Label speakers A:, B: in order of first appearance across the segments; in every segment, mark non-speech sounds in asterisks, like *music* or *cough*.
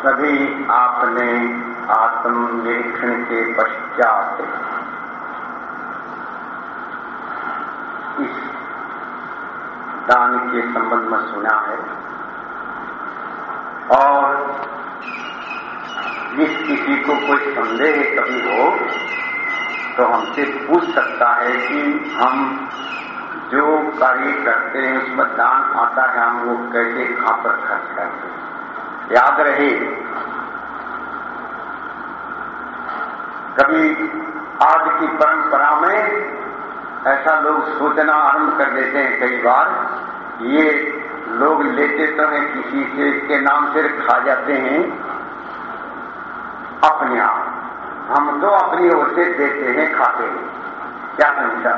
A: सभी आपने आत्मनिरीक्षण के पश्चात इस दान के संबंध में सुना है और जिस किसी को कोई संदेह कभी हो तो हमसे पूछ सकता है कि हम जो कार्य करते हैं, उसमें दान आता है, हम वो कैसे कहाँ पर खर्च करते हैं। याद रहे कभी आज की परंपरा में ऐसा लोग सोचना आरंभ कर देते हैं कई बार। ये लोग लेते तो हैं किसी से के नाम से खा जाते हैं। अपने आप। हम तो अपनी ओर से देते हैं, खाते हैं। क्या समझा?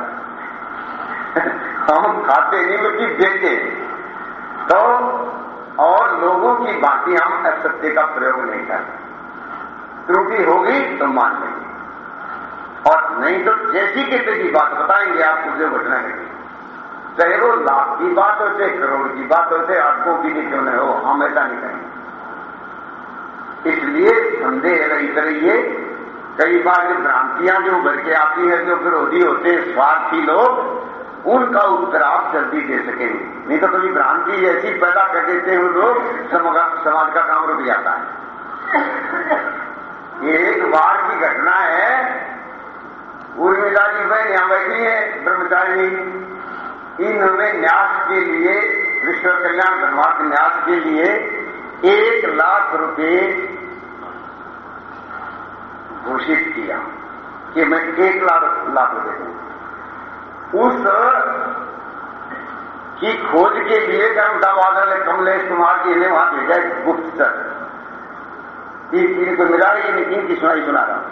A: हम खाते नहीं, बल्कि देते तो और लोगों की बातें हम असत्य का प्रयोग नहीं करते। त्रुटि होगी तो मान लेंगे और नहीं तो जैसी की तैसी बात बताएँगे आपको जो घटी चाहे वो लाख की बात हो, चाहे करोड़ की बात हो, चाहे अरबों की भी क्यों नहीं हो, हम ऐसा नहीं कहेंगे। इसलिए संदेह रहित रहिए। कई बार जो भ्रांतियाँ जो उभर के आती है, जो विरोधी होते हैं, स्वार्थी लोग, उनका उत्तर आप जल्दी दे सकेंगे। नहीं तो कभी भ्रांति ऐसी पैदा कर देते हैं लोग समाज का काम रुक जाता है। एक बार की घटना है उर्मिला जी बहन यहाँ बैठी है ब्रह्मचारी इन्होंने न्यास के लिए, विश्व कल्याण धर्मार्थ न्यास के लिए एक लाख रुपए घोषित किया कि मैं एक लाख लाख रुपए दूँ। उस की खोज के लिए गंगाबाद वाले कमलेश कुमार जी ने वहाँ भेजा गुप्तचर इनको मिला ही नहीं, इनकी सुनाई सुना रहा हूँ।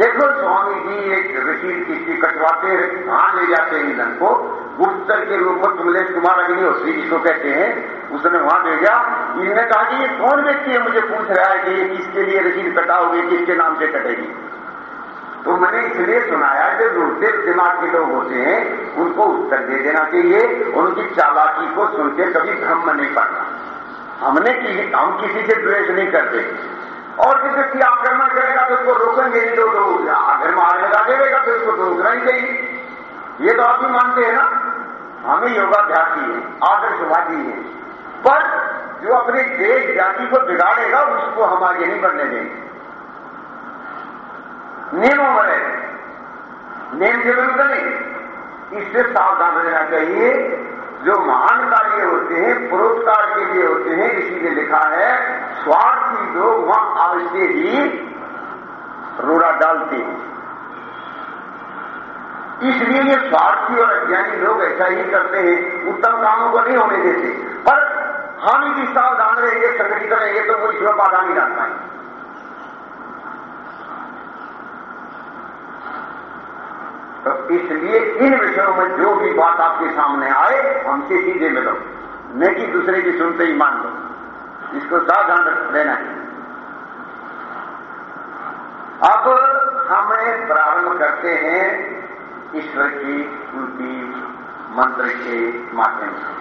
A: देखो स्वामी जी, एक रसीद किसी कटवाते वहाँ ले जाते हैं ईंधन को। गुप्तर के रूप में कमलेश कुमार अग्निहोत्री जिसको कहते हैं, उसने वहाँ भेजा। इन्होंने कहा कि ये कौन व्यक्ति है, मुझे पूछ रहा है कि किसके लिए रसीद कटाओगे किसके नाम से कटेगी? तो मैंने इसलिए सुनाया जो रुड़ते दिमाग के लोग होते हैं, उनको उत्तर दे देना चाहिए उनकी चालाकी को सुनकर कभी भ्रम नहीं पड़ना हमने की हम किसी से द्वेष नहीं करते। और जिस व्यक्ति आक्रमण करेगा तो उसको रोकेंगे नहीं तो, तो घर में आग लगा देगा तो उसको रोकना ही चाहिए। ये तो आप ही मानते हैं ना? हमें योगाभ्यासी है आदर्शवादी है। पर जो अपने देश जाति को बिगाड़ेगा उसको हम आगे नहीं बढ़ने देंगे नियमों में नियम के विरुद्ध नहीं। इससे सावधान रहना चाहिए। जो महान कार्य होते हैं, पुरस्कार के लिए होते हैं, इसी ने लिखा है, स्वार्थी लोग वहाँ अवश्य ही रोड़ा डालते हैं। इसलिए ये स्वार्थी और अज्ञानी लोग ऐसा ही करते हैं, उत्तम कामों को नहीं होने देते। पर हम यदि सावधान रहेंगे संगठित रहेंगे तो वो इसमें बाधा नहीं डाल पाएँगे तो इसलिए इन विषयों में जो भी बात आपके सामने आए हमसे सीधे मिलो न कि दूसरे की सुनते ही मान लो। इसको सावधान देना है। अब हमें प्रारंभ करते हैं ईश्वर की उनकी मंत्र के माध्यम से।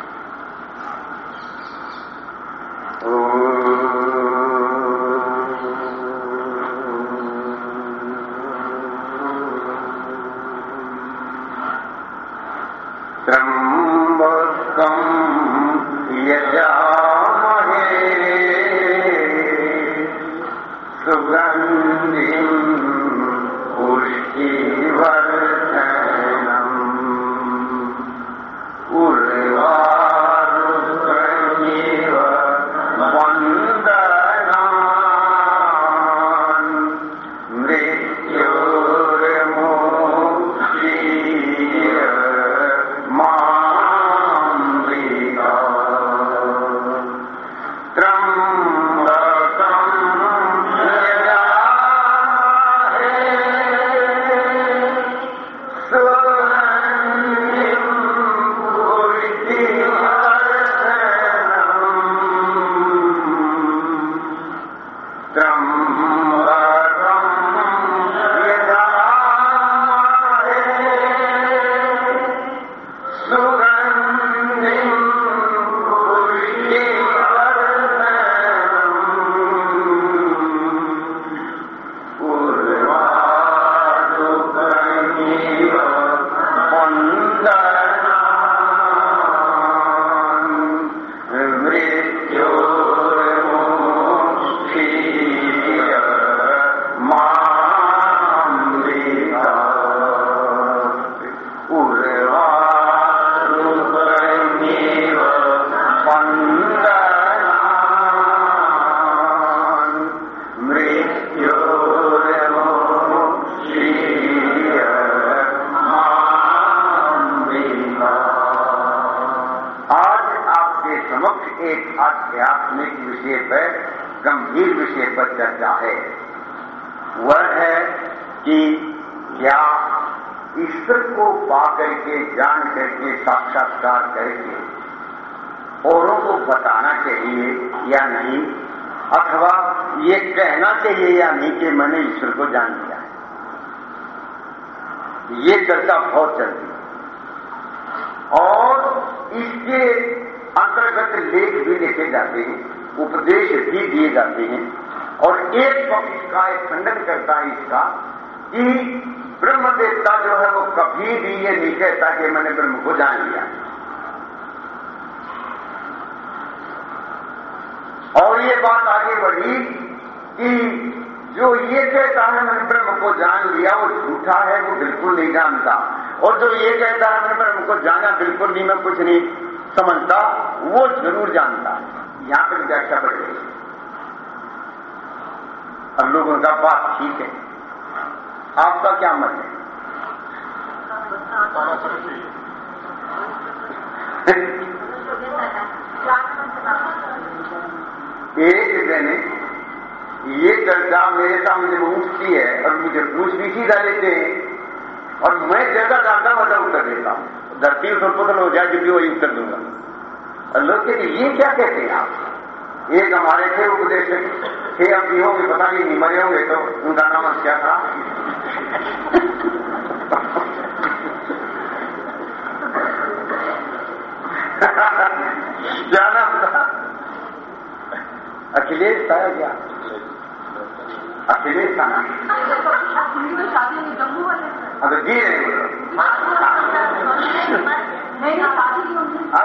A: अथवा ये कहना चाहिए या नहीं कि मैंने ईश्वर को जान लिया है। ये चर्चा बहुत चलती है। और इसके अंतर्गत लेख भी लिखे जाते हैं, उपदेश भी दिए जाते हैं, और एक पक्ष का एक खंडन करता है इसका कि ब्रह्म देवता जो है वो कभी भी ये नहीं कहता कि मैंने ब्रह्म को जान लिया। और ये बात आगे बढ़ी कि जो ये कहता है मैंने ब्रह्म को जान लिया वो झूठा है वो बिल्कुल नहीं जानता। और जो ये कहता है मैंने ब्रह्म को जाना बिल्कुल नहीं मैं कुछ नहीं समझता वो ज़रूर जानता है। यहाँ पर व्याख्या बढ़ गई। और लोगों का बात ठीक है। आपका क्या मत है? *laughs* *laughs* एक दिन ये चर्चा मेरे सामने उठती है और मुझे पूछ भी सीधा लेते हैं। और मैं जैसा जानता वैसा उत्तर देता हूँ। धरती उस पुतल हो जाए, जो भी वही उत्तर दूँगा। और लोग कहते ये क्या कहते हैं आप? एक हमारे थे उपदेश थे, अब भी होंगे, पता नहीं, मरे होंगे तो उनका नाम क्या था क्या नाम था अखिलेश था या क्या? अखिलेश ना? अगर जी हाँ।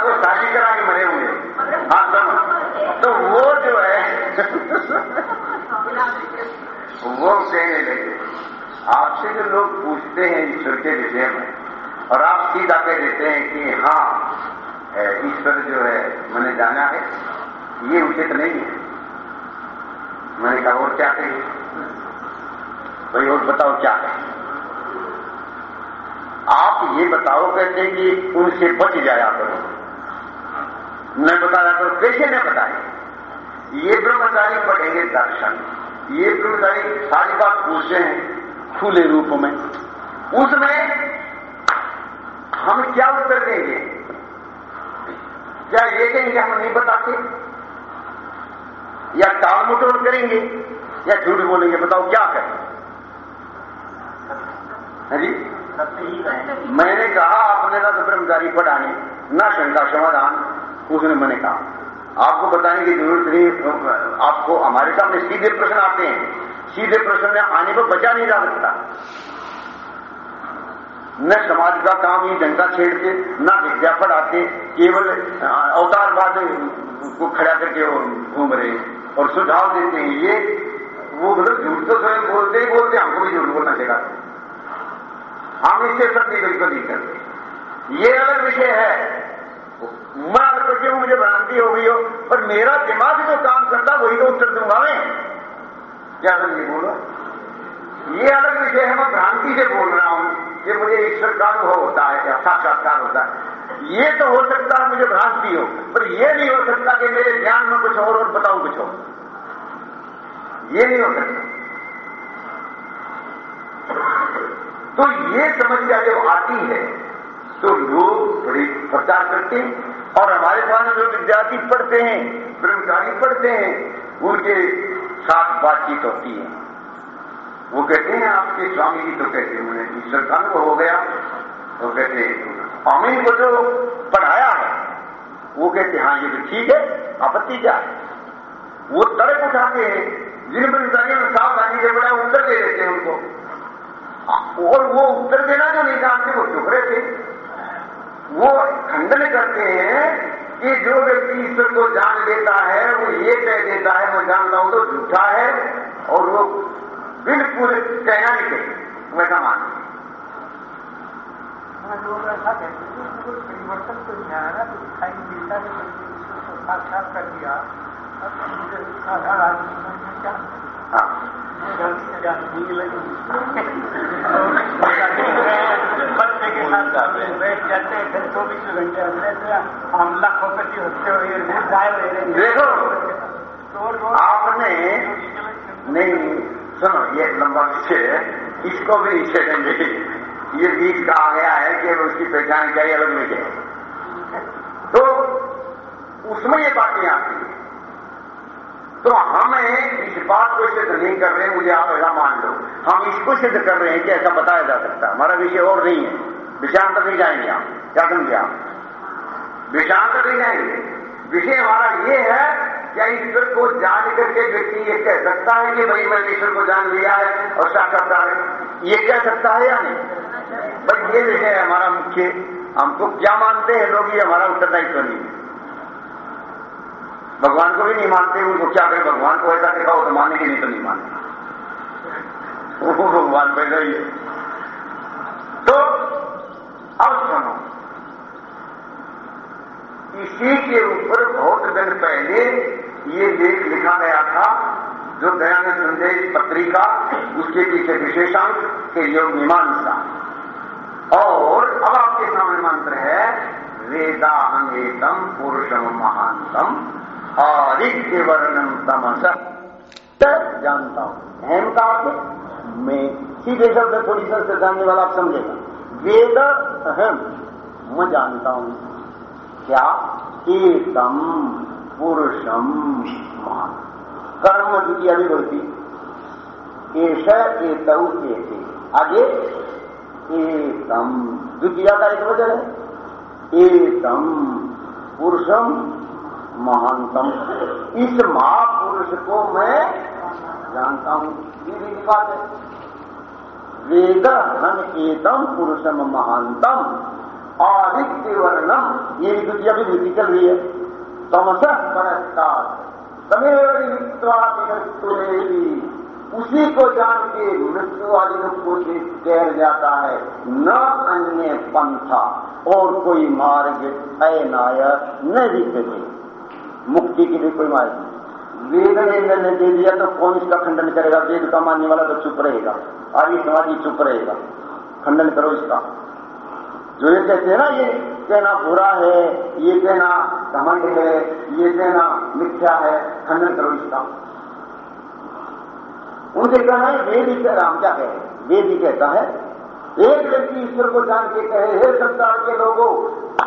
A: वो शादी करा के मरे होंगे। हाँ सुनो तो वो जो है, वो कहने लगे, आपसे जो लोग पूछते हैं ईश्वर के विषय में, और आप सीधा कह देते हैं कि हाँ ईश्वर जो है, मैंने जाना है, ये उचित नहीं है। मैंने कहा, और क्या कही भाई, और बताओ क्या है? आप ये बताओ कहते कि उनसे बच जाया करो। न बताया करो, कैसे न बताए ये ब्रह्मचारी पढ़ेंगे दर्शन। ये ब्रह्मचारी सारी बात पूछते हैं खुले रूप में। उसमें हम क्या उत्तर देंगे? क्या ये कहेंगे, हम नहीं बताते? या टाल मटोल करेंगे, या झूठ बोलेंगे, बताओ क्या करें जी? मैंने कहा, आपने ना तो ब्रह्मचारी पढ़ाने ना शंका समाधान, उसने मैंने कहा। आपको बताने की ज़रूरत नहीं, आपको हमारे सामने सीधे प्रश्न आते हैं। सीधे प्रश्न में आने पर बचा नहीं जा सकता। न समाज का काम ही जनता छेड़ते न विद्या पढ़ाते केवल अवतारवाद को खड़ा करके घूम रहे और सुझाव देते हैं। ये, वो मतलब झूठ तो स्वयं बोलते ही बोलते हमको भी झूठ बोलना सिखाते हम इससे संधि बिल्कुल नहीं करते। ये अलग विषय है। मैं अगर क्यों मुझे भ्रांति हो गई हो, पर मेरा दिमाग जो काम करता वही तो उत्तर दूँगा मैं। क्या समझे बोलो? ये अलग विषय है, मैं भ्रांति से बोल रहा हूँ। कि मुझे ईश्वर का अनुभव होता है, या साक्षात्कार होता है। ये तो हो सकता है मुझे भ्रांति हो, पर यह नहीं हो सकता कि मेरे ध्यान में कुछ और और बताऊँ कुछ और। ये नहीं हो सकता। तो ये समस्या जब आती है तो लोग बड़ी प्रचार करते हैं, और हमारे पास जो विद्यार्थी पढ़ते हैं, ब्रह्मचारी पढ़ते हैं, उनके साथ बातचीत होती है। वो कहते हैं, आपके स्वामी जी तो कहते हैं, उन्हें ईश्वर का अनुभव हो गया। तो कहते हैं, स्वामी को जो पढ़ाया है, वो कहते हैं ये तो ठीक है, आपत्ति क्या है? वो तड़क उठाते हैं, जिन ब्रह्मचारियों में सावधानी से बड़ा उत्तर दे देते हैं उनको। और वो उत्तर देना जो नहीं जानते वो चुप रहे थे वो खंडन करते हैं कि जो व्यक्ति ईश्वर को जान लेता है, वो ये कह देता है मैं जानता हूँ तो झूठा है, और वो बिल्कुल कहना नहीं चाहिए। वैसा मान।
B: लोग ऐसा कहते हैं परिवर्तन तो नहीं आया ना तो दिखाई मिलता है साक्षात कर दिया।
A: हाँ?
B: बच्चे के साथ बैठ जाते हैं फिर चौबीस घंटे हमने हम लखपति होते हुए जाए
A: देखो आपने नहीं सुनो, ये लंबा विषय है, इसको भी देंगे ये बीच कहा गया है कि उसकी पहचान क्या अलग विषय तो उसमें ये बातें आती हैं। तो हमें इस बात को सिद्ध नहीं कर रहे मुझे आप ऐसा मान लो। हम इसको सिद्ध कर रहे हैं कि ऐसा बताया जा सकता है। हमारा विषय और नहीं है। विषयांतर नहीं जाएँगे आप। क्या समझे आप? विषयांतर नहीं जाएँगे। विषय हमारा ये है क्या ईश्वर को जान करके व्यक्ति ये कह सकता है कि भाई मैंने ईश्वर को जान लिया है और साक्षात्कार ये कह सकता है या नहीं? भाई ये विषय है हमारा मुख्य, हमको क्या मानते हैं लोग, ये हमारा उत्तरदायित्व नहीं भगवान को भी नहीं मानते, उनको क्या करें? भगवान को ऐसा देखा हो तो मानने के लिए तो नहीं मानते भगवान पैदा ही है। तो अब सुनो। इसी के ऊपर बहुत दिन पहले ये लेख लिखा गया था, जो दयानंद संदेश पत्रिका उसके पीछे विशेषांक के योग मीमांसा। और अब आपके सामने मंत्र है वेदाहंगेतम पुरुषम महानतम आदित्य वर्णम तमस जानता हूँ। अहम का मैं सीधे शब्द थोड़ी सर से जानने वाला आप समझेगा। वेद अहम, मैं जानता हूँ। क्या? एकम। पुरुषम। कर्म द्वितीय विभूति एश एतऊ एते। आगे एकम द्वितीय का एक वचन है? एकम पुरुषम महानतम। इस महापुरुष को मैं जानता हूँ। ये बात है। वेद हम एकम पुरुषम महानतम। आदित्य वर्णम। ये द्वितीय विभूति चल रही है। तमस परस्कार तमेवी उसी को जान के मृत्यु आदि को तैर जाता है, न अन्य पंथा और कोई मार्ग अनाय न दिखते मुक्ति के लिए कोई मार्ग वेद ने निर्णय दे दिया तो कौन इसका खंडन करेगा? वेद का मानने वाला तो चुप रहेगा। आदि समाजी चुप रहेगा। खंडन करो इसका। जो ये कहते हैं ना ये कहना बुरा है, ये कहना घमंड है, ये कहना मिथ्या है, खंडन करो इसका उनसे कहना है, वेद ही कह राम क्या कहे? वेद ही कहता है, एक व्यक्ति ईश्वर को जान के कहे, हे संसार के लोगों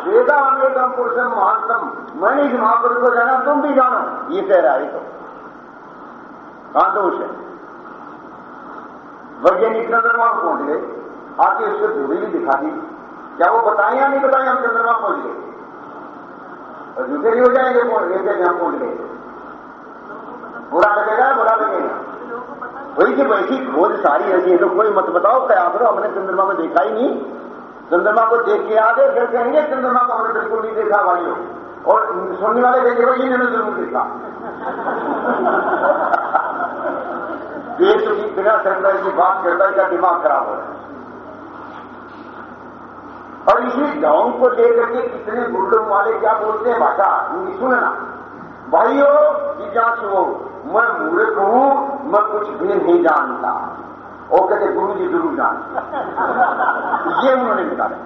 A: वेदा अमेकम पुरुषम महानतम मैंने इस महापुरुष को जाना, तुम भी जानो। ये कह रहा है तो। कहाँ दोष है वैज्ञानिक चंद्रमा पहुँच गए। आके उसको धूरी भी दिखा दी। क्या वो बताएँ या नहीं बताएँ, हम चंद्रमा पहुँच गए और झूठे नहीं हो जाएँगे ऐसे हम पहुँच गए बुरा लगेगा बुरा लगेगा। वही कि वैसी खोज सारी ऐसी है तो कोई मत बताओ क्या करो, हमने चंद्रमा को देखा ही नहीं। चंद्रमा को देख के आ गए फिर कहेंगे, चंद्रमा को हमने बिल्कुल नहीं देखा भाइयों और सुनने वाले देखे, भाई, इन्होंने ज़रूर देखा। *laughs* देश की बिना सरकार की बात करता है, क्या दिमाग खराब हो रहा है? और इसी गाँव को लेकर के कितने गुंडों वाले क्या बोलते हैं भाषा? उनकी सुनना भाइयों जिज्ञास हो मैं मूर्ख हूँ, मैं कुछ भी नहीं जानता। और कहते गुरु जी ज़रूर जानते ये उन्होंने निकाला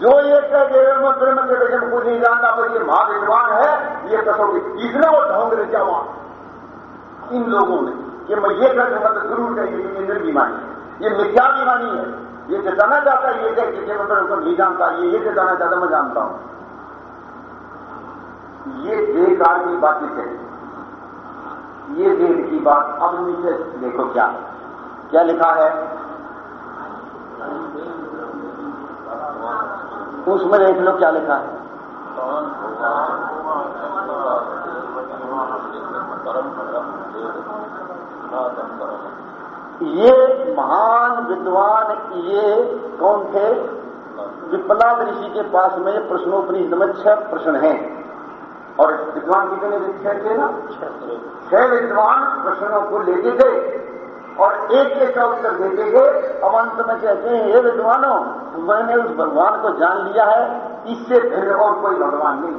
A: जो ये कह दे मैं ब्रह्म के वज़न कुछ नहीं जानता, पर ये महाविद्वान है, ये कसोगे इतना वो ढोंग वहाँ इन लोगों ने, कि मैं ये कर दूँगा तो ज़रूर कहिए ये निर्भिमानी ये मिथ्या बीमानी है। ये जताना चाहता है, ये कह किसी मैं उनको नहीं जानता, ये ये जताना चाहता मैं जानता हूँ। ये बेकार की बातें कही ये वेद की बात, अब नीचे देखो क्या है। क्या लिखा है? उसमें देख लो क्या लिखा है। ये महान विद्वान ये कौन थे? विपलाद ऋषि के पास में प्रश्नोपनिषद में छह प्रश्न हैं। और विद्वान कितने छह थे ना? छह विद्वान प्रश्नों को लेके गए और एक एक का उत्तर देते गए अब अंत में कहते हैं ये विद्वानों, मैंने उस भगवान को जान लिया है, इससे फिर और कोई भगवान नहीं।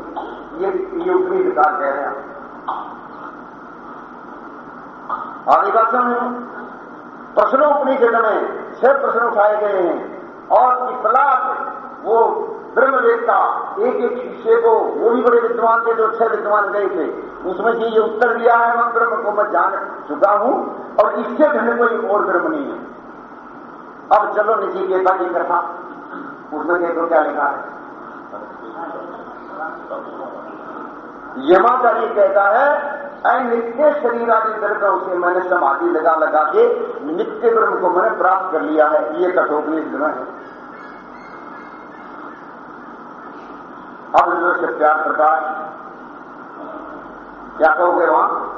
A: ये ये विकास कह रहे हैं। समझ प्रश्नों उपनिषद में, छह प्रश्न उठाए गए हैं। और इतलाक वो ब्रह्मवेत्ता एक एक शिष्य को, वो भी बड़े विद्वान थे जो छह विद्वान गए थे। उसमें से ये उत्तर दिया है मैं ब्रह्म को, मैं जान चुका हूँ, और इससे भिन्न कोई और ब्रह्म नहीं है। अब चलो निचिकेता की कथा। उसमें देखो क्या लिखा है? यमाचार्य कहता है नित्य शरीर आदि द्रव्यों से मैंने समाधि लगा लगा के नित्य ब्रह्म को मैंने प्राप्त कर लिया है। ये कठोपनिषद है। अब जो सत्यार प्रकाश क्या कहोगे वहाँ?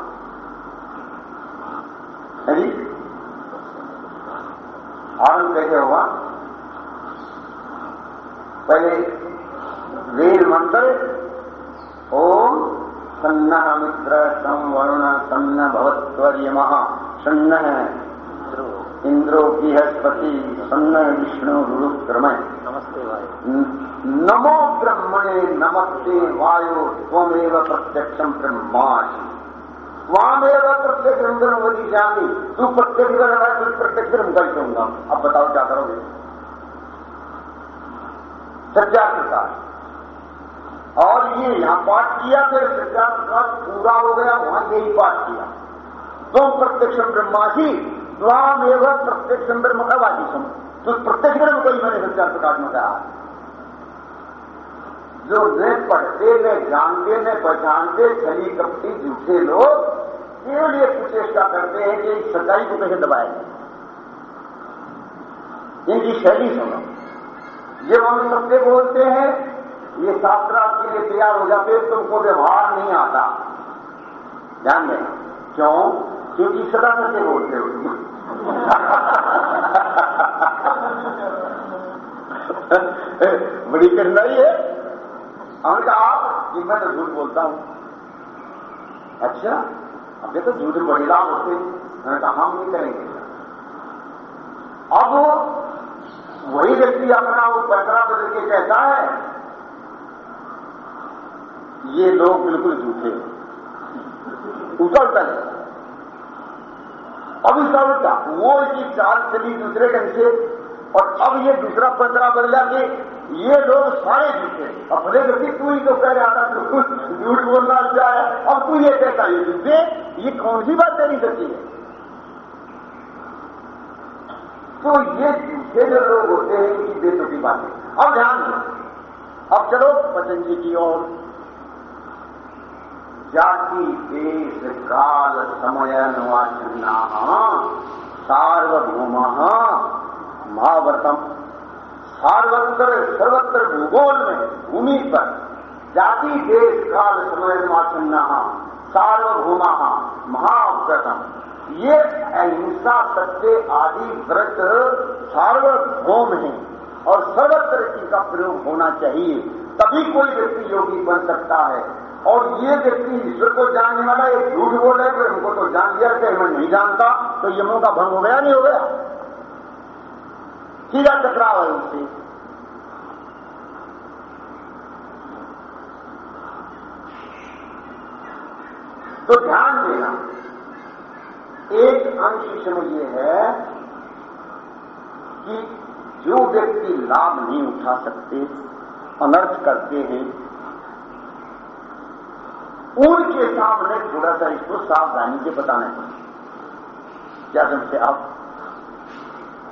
A: जी? आनंद कैसे होगा? पहले वेद मंत्र सन्न मित्र संवर्ण सन्न भवत्वर्यम। सन्न इंद्रो बृहस्पति सन्न विष्णु रुद्रमय
C: नमस्ते
A: नमो ब्रह्मणे नमस्ते वायु त्वमेव प्रत्यक्षम ब्रह्मासी स्वामेव प्रत्यक्ष ब्रह्म जानी तू प्रत्यक्ष कर रहा है तो प्रत्यक्ष ब्रह्म कर दूँगा अब बताओ क्या करोगे? सच्चा प्रकाश और ये यहाँ पाठ किया, फिर प्रकाश पूरा हो गया, वहाँ यही पाठ किया। तुम प्रत्यक्ष ब्रह्मासी स्वाम एवं प्रत्यक्ष ब्रह्म का वाजी सुन तो प्रत्यक्ष ब्रह्म को ही मैंने सच्चा प्रकाश में कहा। जो न पढ़ते न जानते न पहचानते छली कपटी झूठे लोग केवल ये कुचेष्टा करते हैं कि सच्चाई को कैसे दबाए इनकी शैली सुनो। ये हम सत्य बोलते हैं ये शास्त्रार्थ के लिए तैयार हो जाते तुमको व्यवहार नहीं आता। ध्यान दें। क्यों? क्योंकि सदा सत्य बोलते हो। बड़ी कठिनाई है। कहा, आप कि मैं तो झूठ बोलता हूँ। अच्छा अब तो झूठ बड़ी लाभ होते। मैंने कहा, हम नहीं करेंगे। अब वही व्यक्ति अपना वो पैतरा बदल के कहता है ये लोग बिल्कुल झूठे उल्टा है। अब इसका उल्टा, वो की चाल चली दूसरे ढंग से, और अब ये दूसरा पंद्रह बदला के, ये लोग सारे झूठे अपने व्यक्ति तू ही तो कह रहा था झूठ बोलना है, अब तू ये कहता है झूठे ये कौन सी बात तेरी सच्ची है? तो ये झूठे जो लोग होते हैं, इनकी बेतों की बातें। अब ध्यान दो। अब चलो पतंजलि की ओर। जाति देश काल, समय अनुवाचना सार्वभौम, महाव्रतम। सार्वत्र, सर्वत्र भूगोल में, भूमि पर, जाति देश काल, समय अनुवाचना सार्वभौम, महाव्रतम। ये अहिंसा, सत्य आदि व्रत सार्वभौम है और सर्वत्र का प्रयोग होना चाहिए। तभी कोई व्यक्ति योगी बन सकता है। और ये व्यक्ति ईश्वर को जानने वाला एक झूठ बोल रहे फिर हमको तो जान दिया कि मैं नहीं जानता तो यमों का भंग हो गया, नहीं हो गया? सीधा टकराव है उनसे। तो ध्यान देना, एक अंश इसमें यह है कि जो व्यक्ति लाभ नहीं उठा सकते, अनर्थ करते हैं उनके सामने थोड़ा सा इसको सावधानी से बताना चाहिए क्या समझते आप?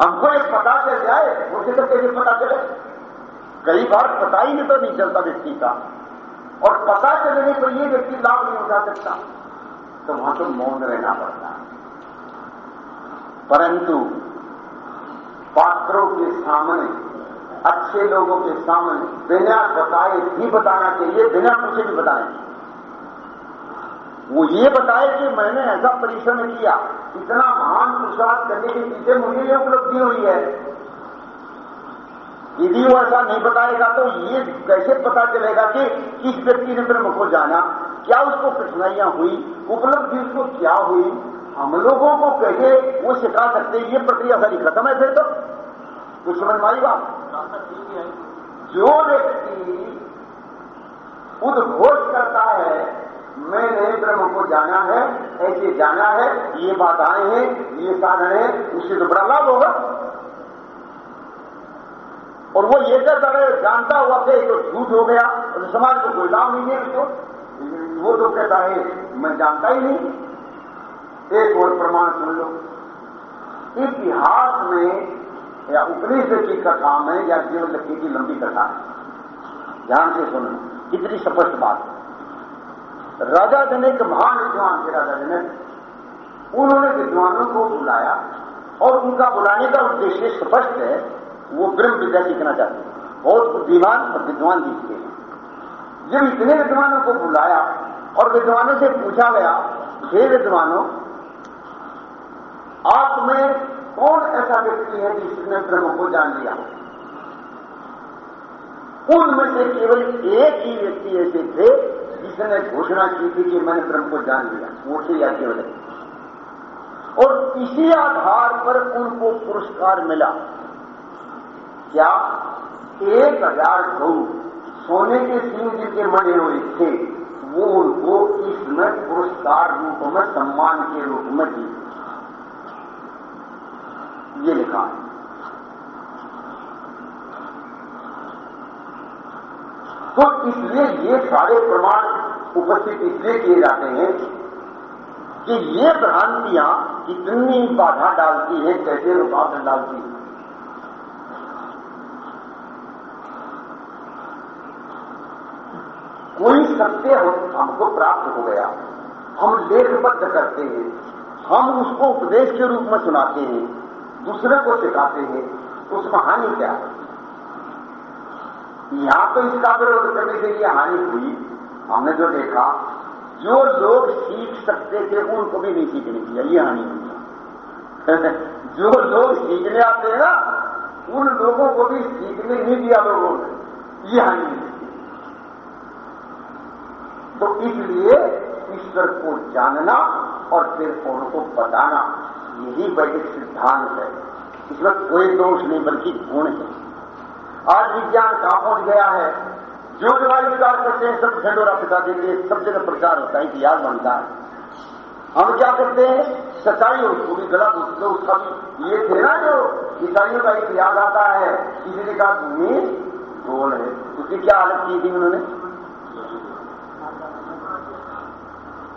A: हमको एक पता चल जाए मुझे तो कैसे पता चले? कई बार पता ही नहीं तो नहीं चलता व्यक्ति का। और पता चलने पर ये व्यक्ति लाभ नहीं उठा सकता। तो वहाँ तो मौन रहना पड़ता परंतु पात्रों के सामने, अच्छे लोगों के सामने, बिना बताए भी बताना चाहिए, बिना पूछे भी बताना चाहिए। वो ये बताए कि मैंने ऐसा परिश्रम किया, इतना महान पुरुषार्थ करने के पीछे मुझे ये उपलब्धि हुई है। यदि वो ऐसा नहीं बताएगा तो ये कैसे पता चलेगा कि किस व्यक्ति ने ब्रह्म को जाना, क्या उसको कठिनाइयाँ हुई, उपलब्धि उसको क्या हुई? हम लोगों को कैसे वो सिखा सकते ये प्रक्रिया सारी खत्म है फिर तो। कुछ समझ में बात? जो व्यक्ति उद्घोष करता है मैंने ब्रह्म को जाना है, ऐसे जाना है, ये बाधाएँ हैं, ये साधन है, उससे तो बड़ा लाभ होगा। और वो ये कहता रहे, जानता हुआ थे तो झूठ हो गया, और समाज को कोई लाभ नहीं है उसको। वो तो कहता है, मैं जानता ही नहीं। एक और प्रमाण सुन लो। इतिहास में, या उपनिषद की कथा में, या जीवन लक्ष्मी की लंबी कथा है ध्यान से सुनो, कितनी स्पष्ट बात राजा जनक महान विद्वान थे राजा जनक उन्होंने विद्वानों को बुलाया और उनका बुलाने का उद्देश्य स्पष्ट है, वो ब्रह्म विद्या सीखना चाहते हैं बहुत बुद्धिमान और विद्वान दिखते हैं। जब इतने विद्वानों को बुलाया और विद्वानों से पूछा गया, हे विद्वानों, आप में कौन ऐसा व्यक्ति है जिसने ब्रह्म को जान लिया? उनमें से केवल एक ही व्यक्ति ऐसे थे जिसने घोषणा की थी कि मैंने ब्रह्म को जान लिया वो थे या केवल और इसी आधार पर उनको पुरस्कार मिला। क्या? एक हज़ार गौ सोने के सिंह जिनके मरे हुए थे, वो उनको इसमें पुरस्कार रूप में, सम्मान के रूप में दी ये लिखा है। तो इसलिए ये सारे प्रमाण उपस्थित इसलिए किए जाते हैं कि ये भ्रांतियाँ कितनी बाधा डालती है, कैसे रुकावट डालती है। कोई सत्य हमको प्राप्त हो गया। हम लेखबद्ध करते हैं। हम उसको उपदेश के रूप में सुनाते हैं। दूसरे को सिखाते हैं। उसमें हानि क्या है? यहाँ तो इसका विरोध करने के लिए हानि हुई। हमने जो देखा, जो लोग सीख सकते थे, उनको भी नहीं सीखने दिया ये हानि हुई *laughs* जो लोग सीखने आते हैं ना, उन लोगों को भी सीखने नहीं दिया लोगों ने, ये हानि तो इसलिए ईश्वर को जानना और फिर उनको बताना, यही वैदिक सिद्धांत है। इसमें कोई दोष नहीं, बल्कि गुण है। आज विज्ञान कहाँ पहुँच गया है? जो जो विचार करते हैं, सब झंडोरा पिता देते सब जगह प्रचार होता है कि इतिहास बनता है। हम क्या करते हैं? सच्चाई उसको भी गलत उसको उसका भी ये थे ना जो ईसाइयों का इतिहास आता है, किसी ने कहा भूमि गोल है। उसकी क्या हालत की थी उन्होंने?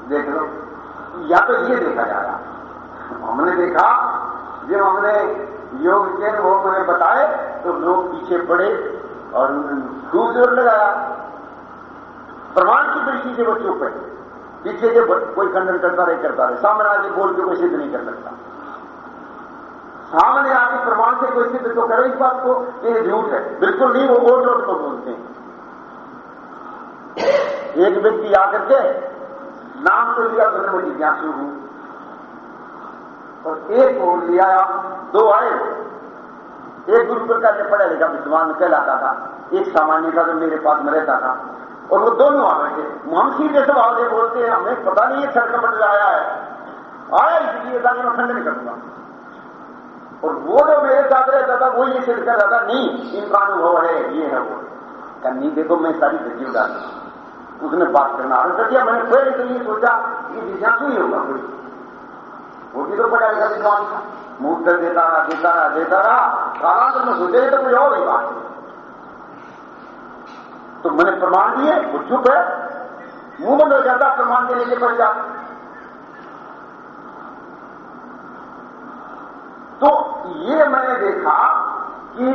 A: देख लो। या तो ये देखा जा रहा हमने देखा, जब हमने योग के वो मैंने बताए तो लोग पीछे पड़े। और खूब ज़ोर लगाया प्रमाण की दृष्टि से वो चुप है पीछे जो कोई खंडन करता रहे करता रहे सामने आके बोल के कोई सिद्ध नहीं कर सकता। सामने आके प्रमाण से कोई सिद्ध तो करे इस बात को। ये झूठ है। बिल्कुल नहीं, वो वोट वोट को बोलते हैं। एक व्यक्ति आकर के नाम तो लिया ब्रह्म जिज्ञासु हूँ। और एक को लिया दो आए। एक प्रकार से पढ़ा लिखा विद्वान कहलाता था। एक सामान्य था जो मेरे पास में रहता था। और वो दोनों आ गए। थे हम सीधे स्वभाव से बोलते हैं, हमें पता नहीं है सरकमट आया है। आया इसलिए था मैं खंडन करूँगा और वो जो मेरे साथ रहता था वो ये सिद्ध कर रहा था, नहीं, इनका अनुभव है, ये है वो। क्या नहीं देखो, मैं सारी धज्जी उड़ा उसने बात करना आरंभ कर दिया मैंने तो ये सोचा कि जिज्ञासु ही होगा कोई। वो तो पढ़ा लिखा विद्वान था मुँह कर देता रहा देता रहा देता रहा कालांतर में सोचे तो कोई और ही बात तो मैंने प्रमाण दिए वो चुप है मुँह बंद हो जाता प्रमाण देने के पश्चात तो ये मैंने देखा कि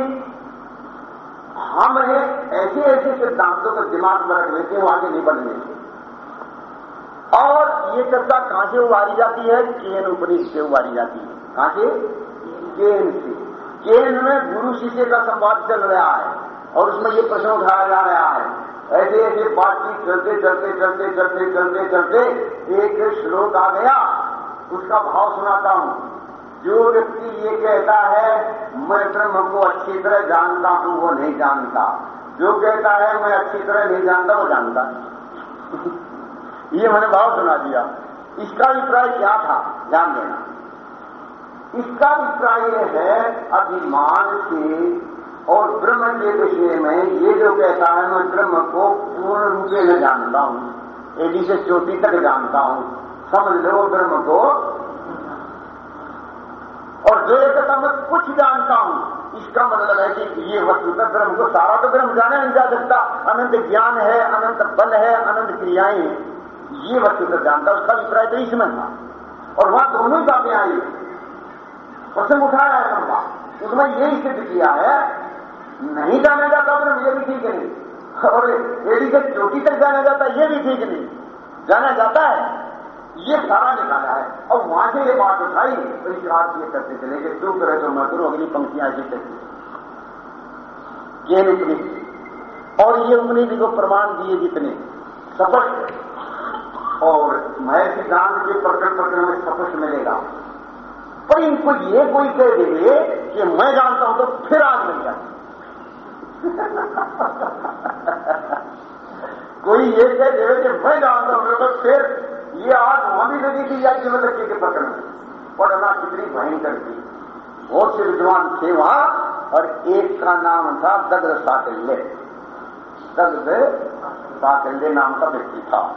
A: हम ऐसे ऐसे सिद्धांतों को दिमाग में रख लेते हैं वो आगे नहीं बढ़ने और ये चर्चा कहाँ से उबारी जाती है? केन उपनिषद से उबारी जाती है। कहाँ से? केन से। केन में गुरु शिष्य का संवाद चल रहा है और उसमें ये प्रश्न उठाया जा रहा है। ऐसे ऐसे बातचीत चलते चलते चलते चलते चलते चलते एक श्लोक आ गया। उसका भाव सुनाता हूँ। जो व्यक्ति ये कहता है, मैं ब्रह्म को अच्छी तरह जानता हूँ, वो नहीं जानता। जो कहता है, मैं अच्छी तरह नहीं जानता, वो जानता *laughs* ये मैंने भाव सुना दिया। इसका अभिप्राय क्या था? ध्यान देना। इसका अभिप्राय यह है, अभिमान से और ब्रह्म के विषय में ये जो कहता है, मैं ब्रह्म को पूर्ण रूप से जानता हूँ। एडी से चोटी तक जानता हूँ। समझ लो ब्रह्म को। और जो ये कहता मैं कुछ जानता हूँ, इसका मतलब है कि ये वस्तुतः ब्रह्म को सारा तो ब्रह्म जाना नहीं जा सकता। अनंत ज्ञान है, अनंत बल है, अनंत क्रियाएँ हैं। ये वस्तुतः जानता उसका अभिप्राय तो इसमें था। और वहाँ दोनों ही बातें आई। प्रसंग उठाया है लंबा उसमें यही सिद्ध किया है, नहीं जाना जाता ब्रह्म ये भी ठीक नहीं। और एडी के चोटी तक जाना जाता ये भी ठीक नहीं। जाना जाता है, ये सारा निकाला है। और वहाँ से ये बात उठाई तो इस बात ये करते चले कि तू करे तो मधुर अगली पंक्तियाँ ऐसी कहती ये निकली और ये उम्मीद को प्रमाण दिए जितने। स्पष्ट और महर्षि सिद्धांत के प्रकरण प्रकरण में स्पष्ट मिलेगा। पर इनको ये कोई कह दे कि मैं जानता हूँ तो फिर आग मिल जाए। *laughs* कोई ये कह दे कि मैं जानता हूँ तो फिर ये आग वहाँ भी लगी थी या केवल लड़के के प्रकरण में। पढ़ना कितनी भयंकर थी। बहुत से विद्वान थे वहाँ, और एक का नाम था दग्ध साकल्य दग्ध साकल्य नाम का व्यक्ति था।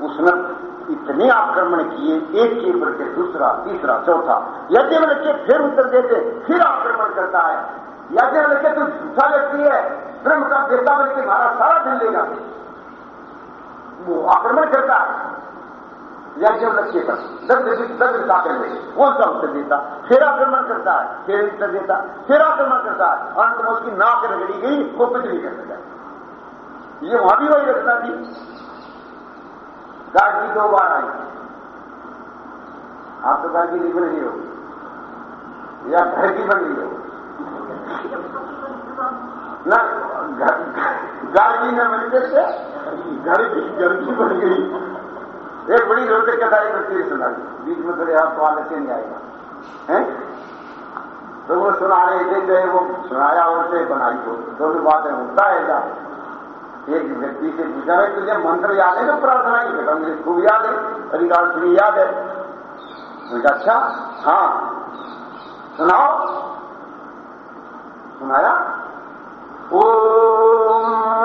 A: उसने इतने आक्रमण किए, एक के ऊपर के दूसरा, तीसरा, चौथा। यज्ञ में फिर उत्तर देते, फिर आक्रमण करता है। यज्ञ में लगे तो झूठा व्यक्ति है, ब्रह्म का देवता बन के सारा दिन लेगा वो आक्रमण करता है। यज्ञ लक्ष्य पर दग्ध दग्ध साकर ले कौन सा उत्तर देता, फिर आक्रमण करता है, फिर उत्तर देता, फिर आक्रमण करता है। अंत में उसकी नाक रगड़ी गई, वो नहीं कर सका ये वहाँ भी वही रखना थी। गाड़ी दो बार आई। आप तो गाड़ी बन रही हो। या घर की बन रही हो। ना गाड़ी न बनने से घर की घर की बन गई। एक बड़ी रोचक कथा एक व्यक्ति सुना बीच में थोड़े आप सवाल अच्छे नहीं आएगा। है? तो वो सुना रहे थे वो सुनाया और बनाई को दोनों बातें होता है क्या एक व्यक्ति से पूछा है तुझे मंत्र याद है तो प्रार्थना की बेटा मुझे खूब याद है अधिकार श्री याद है मुझे अच्छा हाँ सुनाओ सुनाया ओ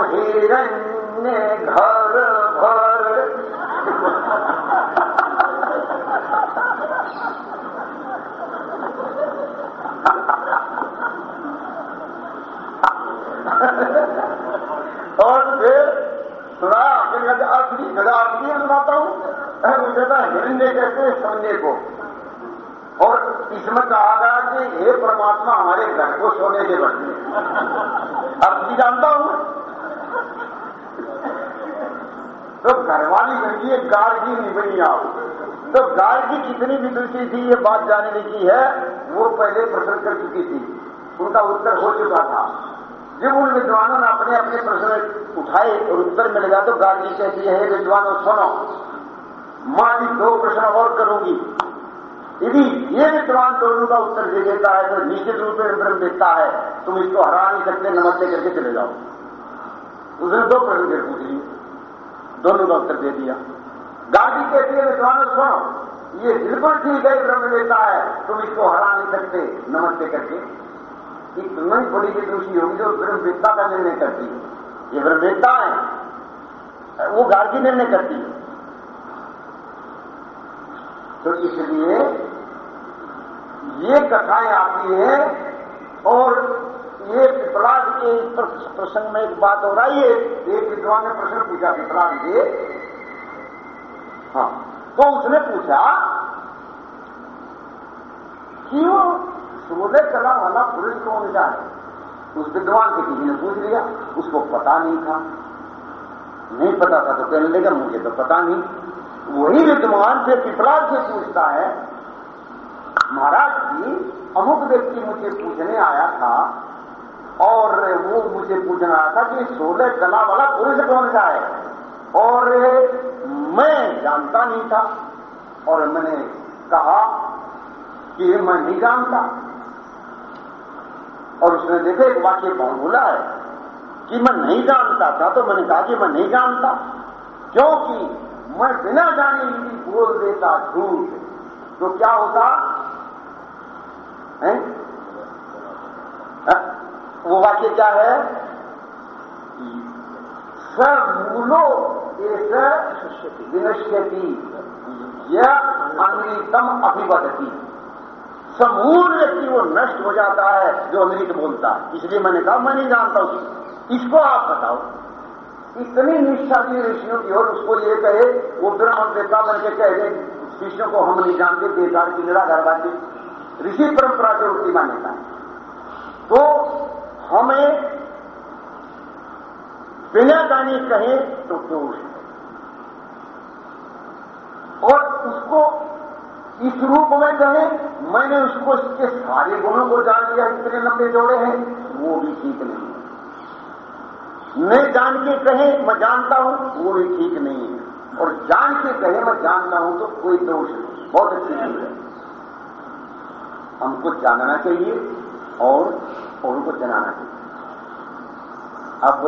A: हिरण्य घर भर और फिर कहते असली गदा असली सुनाता हूँ। मुझे तो हिरण्य कहते हैं सोने को। और इसमें कहा गया कि हे परमात्मा, हमारे घर को सोने के बदले असली जानता हूँ। तो घरवाली बनी है गार्गी नहीं बनी आप तो गार की कितनी विदुषी थी, ये बात जानने की है, वो पहले प्रसन्न कर चुकी थी। उनका उत्तर हो चुका था। जब उन विद्वानों ने अपने अपने प्रश्न उठाए और उत्तर मिल गया तो गार्गी कहती है विद्वानों, सुनो, माँ भी दो प्रश्न और करूँगी। यदि ये विद्वान दोनों का उत्तर दे देता है तो निश्चित रूप में ब्रह्म देता है। तुम इसको हरा नहीं सकते, नमस्ते करके चले जाओ। उसने दो प्रश्न फिर पूछ लिए। दोनों का उत्तर दे दिया। गार्गी कहती है, विद्वान, सुनो, ये बिल्कुल ठीक है ब्रह्म देता है। तुम इसको हरा नहीं सकते, नमस्ते करके। इतना ही बड़ी विदुषी होगी जो ब्रह्मवेत्ता का निर्णय करती है। ये ब्रह्मवेत्ता है, वो गार्गी निर्णय करती है। तो इसलिए ये कथाएँ आती हैं और ये पिपलाद के प्रसंग में एक बात हो रही है। एक विद्वान ने प्रश्न पूछा पिपलाद के हाँ तो उसने पूछा कि वो सोलह कला वाला पुरुष कौन सा है उस विद्वान से किसी ने पूछ लिया, उसको पता नहीं था। नहीं पता था तो कहने लगा, मुझे तो पता नहीं। वही विद्वान से पिपलाद से पूछता है, महाराज जी, अमुक व्यक्ति मुझे पूछने आया था और वो मुझे पूछना आया था कि सोलह कला वाला पुरुष कौन सा है? और मैं जानता नहीं था। और मैंने कहा कि मैं नहीं जानता। और उसने देखा, एक वाक्य कौन बोला है कि मैं नहीं जानता था तो मैंने कहा कि मैं नहीं जानता, क्योंकि मैं बिना जाने यदि बोल देता झूठ। तो क्या होता? है? वो वाक्य क्या है? मूलो विनश्यति। यह अमृतम अभिवदती। समूल व्यक्ति वो नष्ट हो जाता है जो अमृत बोलता है। इसलिए मैंने कहा, मैं नहीं जानता उसको इसको आप बताओ। इतनी निष्ठा की ऋषियों की और उसको ये कहे, वो ब्रह्म देवता बन के कह दे शिष्यों को हम नहीं जानते, बेकार की निराधारवादी ऋषि परंपरा से उसकी मान्यता है। तो हमें बिना गाने कहे तो दोष और उसको इस रूप में कहे, मैंने उसको इसके सारे गुणों को जान लिया, इतने लंबे जोड़े हैं, वो भी ठीक नहीं है। मैं जान के कहे, मैं जानता हूँ, वो भी ठीक नहीं है। और जान के कहे, मैं जानता हूँ तो कोई दोष नहीं, बहुत अच्छी चीज़ है। हमको जानना चाहिए और उनको जनाना चाहिए। अब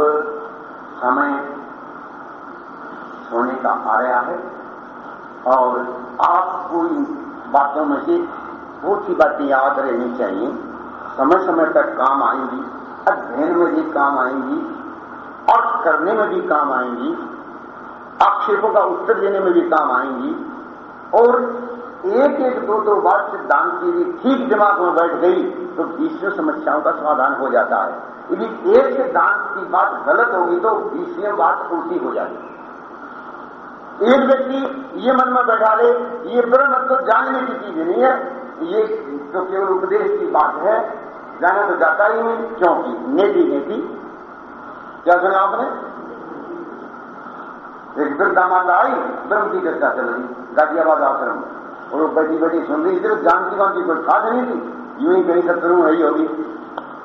A: समय सोने का आ रहा है। और आपको इन बातों में से बहुत सी बातें याद रहनी चाहिए। समय समय तक काम आएँगी, अध्ययन में भी काम आएँगी और करने में भी काम आएँगी, आक्षेपों का उत्तर देने में भी काम आएँगी और एक एक दो दो बार सिद्धांत की भी ठीक दिमाग में बैठ गई तो बीसवीं समस्याओं का समाधान हो जाता है। यदि एक सिद्धांत की बात गलत होगी तो बीसवीं बात उल्टी हो जाएगी। एक व्यक्ति ये मन में बैठा ले, ये ब्रह्म तो जानने की चीज़ नहीं है। ये तो केवल उपदेश की बात है। जाना तो जाता ही नहीं, क्योंकि नेति नेति क्या सुना आपने? एक वृद्धामाता आई, ब्रह्म की चर्चा चल रही गाजियाबाद आश्रम। और वो बैठी बैठी सुन रही, सिर्फ़ जानती वानती कोई खास नहीं थी। यूँ ही कहीं वही होगी।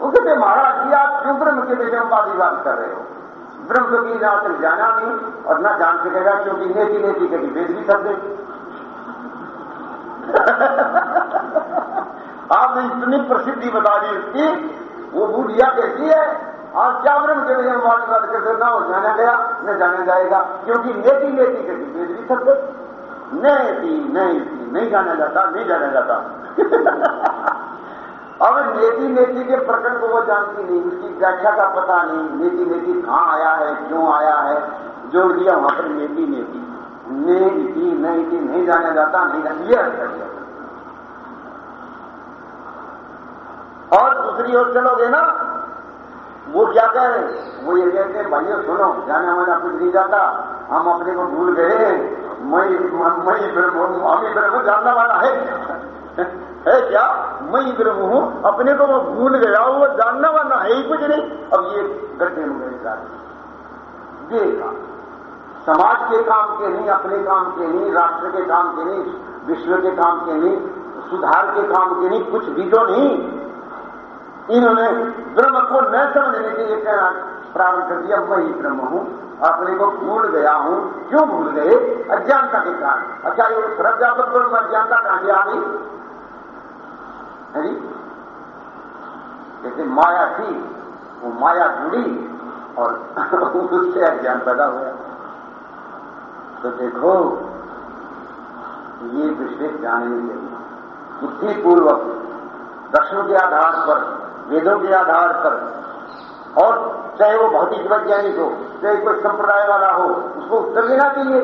A: वो कहते, महाराज जी, आप क्यों ब्रह्म के विषय में बात कर रहे हो? ब्रह्म की ना तो जाना नहीं और ना जान सकेगा क्योंकि नेति नेति के भी वेद भी कर दे। *laughs* आपने इतनी प्रसिद्धि बता दी उसकी, वो बुढ़िया कैसी है, आज क्या ब्रह्म के लिए बात बात करते ना वो जाना गया, न जाना जाएगा, क्योंकि नेति नेति के भी वेद भी सकते नेति नहीं नहीं जाना जाता, नहीं जाना जाता। *laughs* अब नेति नेति के प्रकरण को वो जानती नहीं उसकी व्याख्या का पता नहीं नेति नेति कहाँ आया है क्यों आया है जोड़ दिया वहाँ पर नेति नेति नेति नहीं नहीं जाना जाता नहीं जाना ये अर्थ दिया और दूसरी ओर चलोगे ना वो क्या कह रहे वो ये कहते हैं भाइयों सुनो जाने माना कुछ नहीं जाता हम अपने को भूल गए मई मई ब्रह्म ब्रह्म जानना वाला है है क्या? मैं ही ब्रह्म हूँ, अपने को मैं भूल गया, वो जानना वाला है ही कुछ नहीं। अब ये में मेरे साथ। देखा, समाज के काम के नहीं, अपने काम के नहीं, राष्ट्र के काम के नहीं, विश्व के काम के नहीं, सुधार के काम के नहीं, कुछ भी तो नहीं। इन्होंने ब्रह्म को न समझने के लिए कहना प्रारंभ कर दिया, मैं ही ब्रह्म हूँ, अपने को भूल गया हूँ। क्यों भूल गए? अज्ञानता के कारण। अच्छा ये श्रद्धापक ब्रह्म अज्ञानता कहाँ आ गई? है जैसे माया थी, वो माया जुड़ी और *laughs* उससे अज्ञान पैदा हुआ। तो देखो, ये विषय जानने चाहिए बुद्धिपूर्वक दर्शनों के आधार पर, वेदों के आधार पर, और चाहे वो भौतिक वैज्ञानिक हो, चाहे कोई संप्रदाय वाला हो, उसको उत्तर देना चाहिए।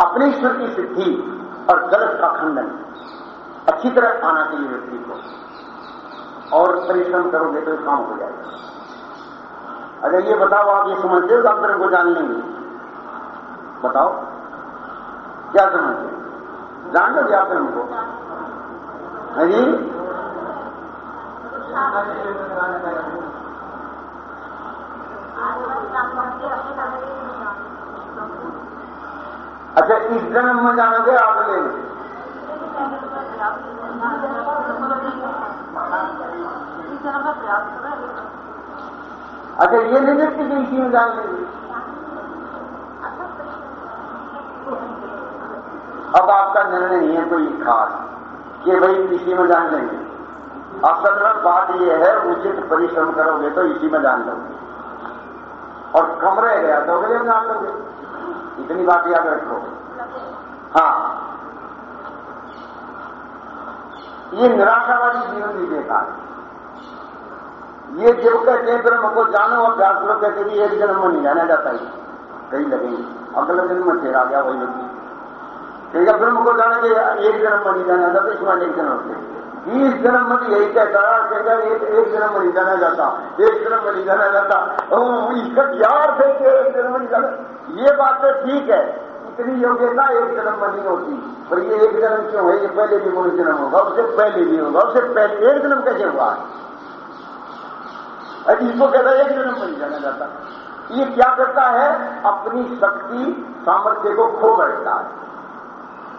A: अपनी ईश्वर की सिद्धि और गलत का खंडन। अच्छी तरह आना चाहिए व्यक्ति को। और परिश्रम करोगे तो काम हो जाएगा। अगर ये बताओ, आप ये समझते हो अंतरण को जान लेंगे? बताओ। क्या समझते जान लो आप को? हाँ जी? अच्छा इस जन्म में जानोगे, आप ले। अच्छा ये नहीं देखते कि इसी में जान लेंगे अब आपका निर्णय है, कोई खास। कि भाई इसी में जान लेंगे असल में बात यह है, उचित परिश्रम करोगे तो इसी में जान लोगे। और कमरे गया तो अगले में जान लोगे। इतनी बात याद रखो। हाँ। ये निराशावादी जीवन भी बेकार ये जब कहते हैं, ब्रह्म को जानो और व्यास लोग कहते हैं एक जन्म में नहीं जाना जाता है। कहीं लगेंगे अगले जन्म में फिर आ गया वही व्यक्ति। कहेगा ब्रह्म को जाने के एक जन्म में नहीं जाना जाता, इसमें अनेक जन्म होते बीस जन्म में यही कहता है कहेगा एक एक जन्म में नहीं जाना जाता। एक जन्म में नहीं जाना जाता। इसका क्या अर्थ है कि एक जन्म नहीं जाना। ये बात तो ठीक है। इतनी योग्यता एक जन्म नहीं होती। पर ये एक जन्म क्यों है? ये पहले भी मनुष्य जन्म होगा उससे पहले भी होगा उससे पहले, एक जन्म कैसे हुआ इसको कहता एक जन्म नहीं जाना जाता। ये क्या करता है? अपनी शक्ति, सामर्थ्य को खो बैठता है।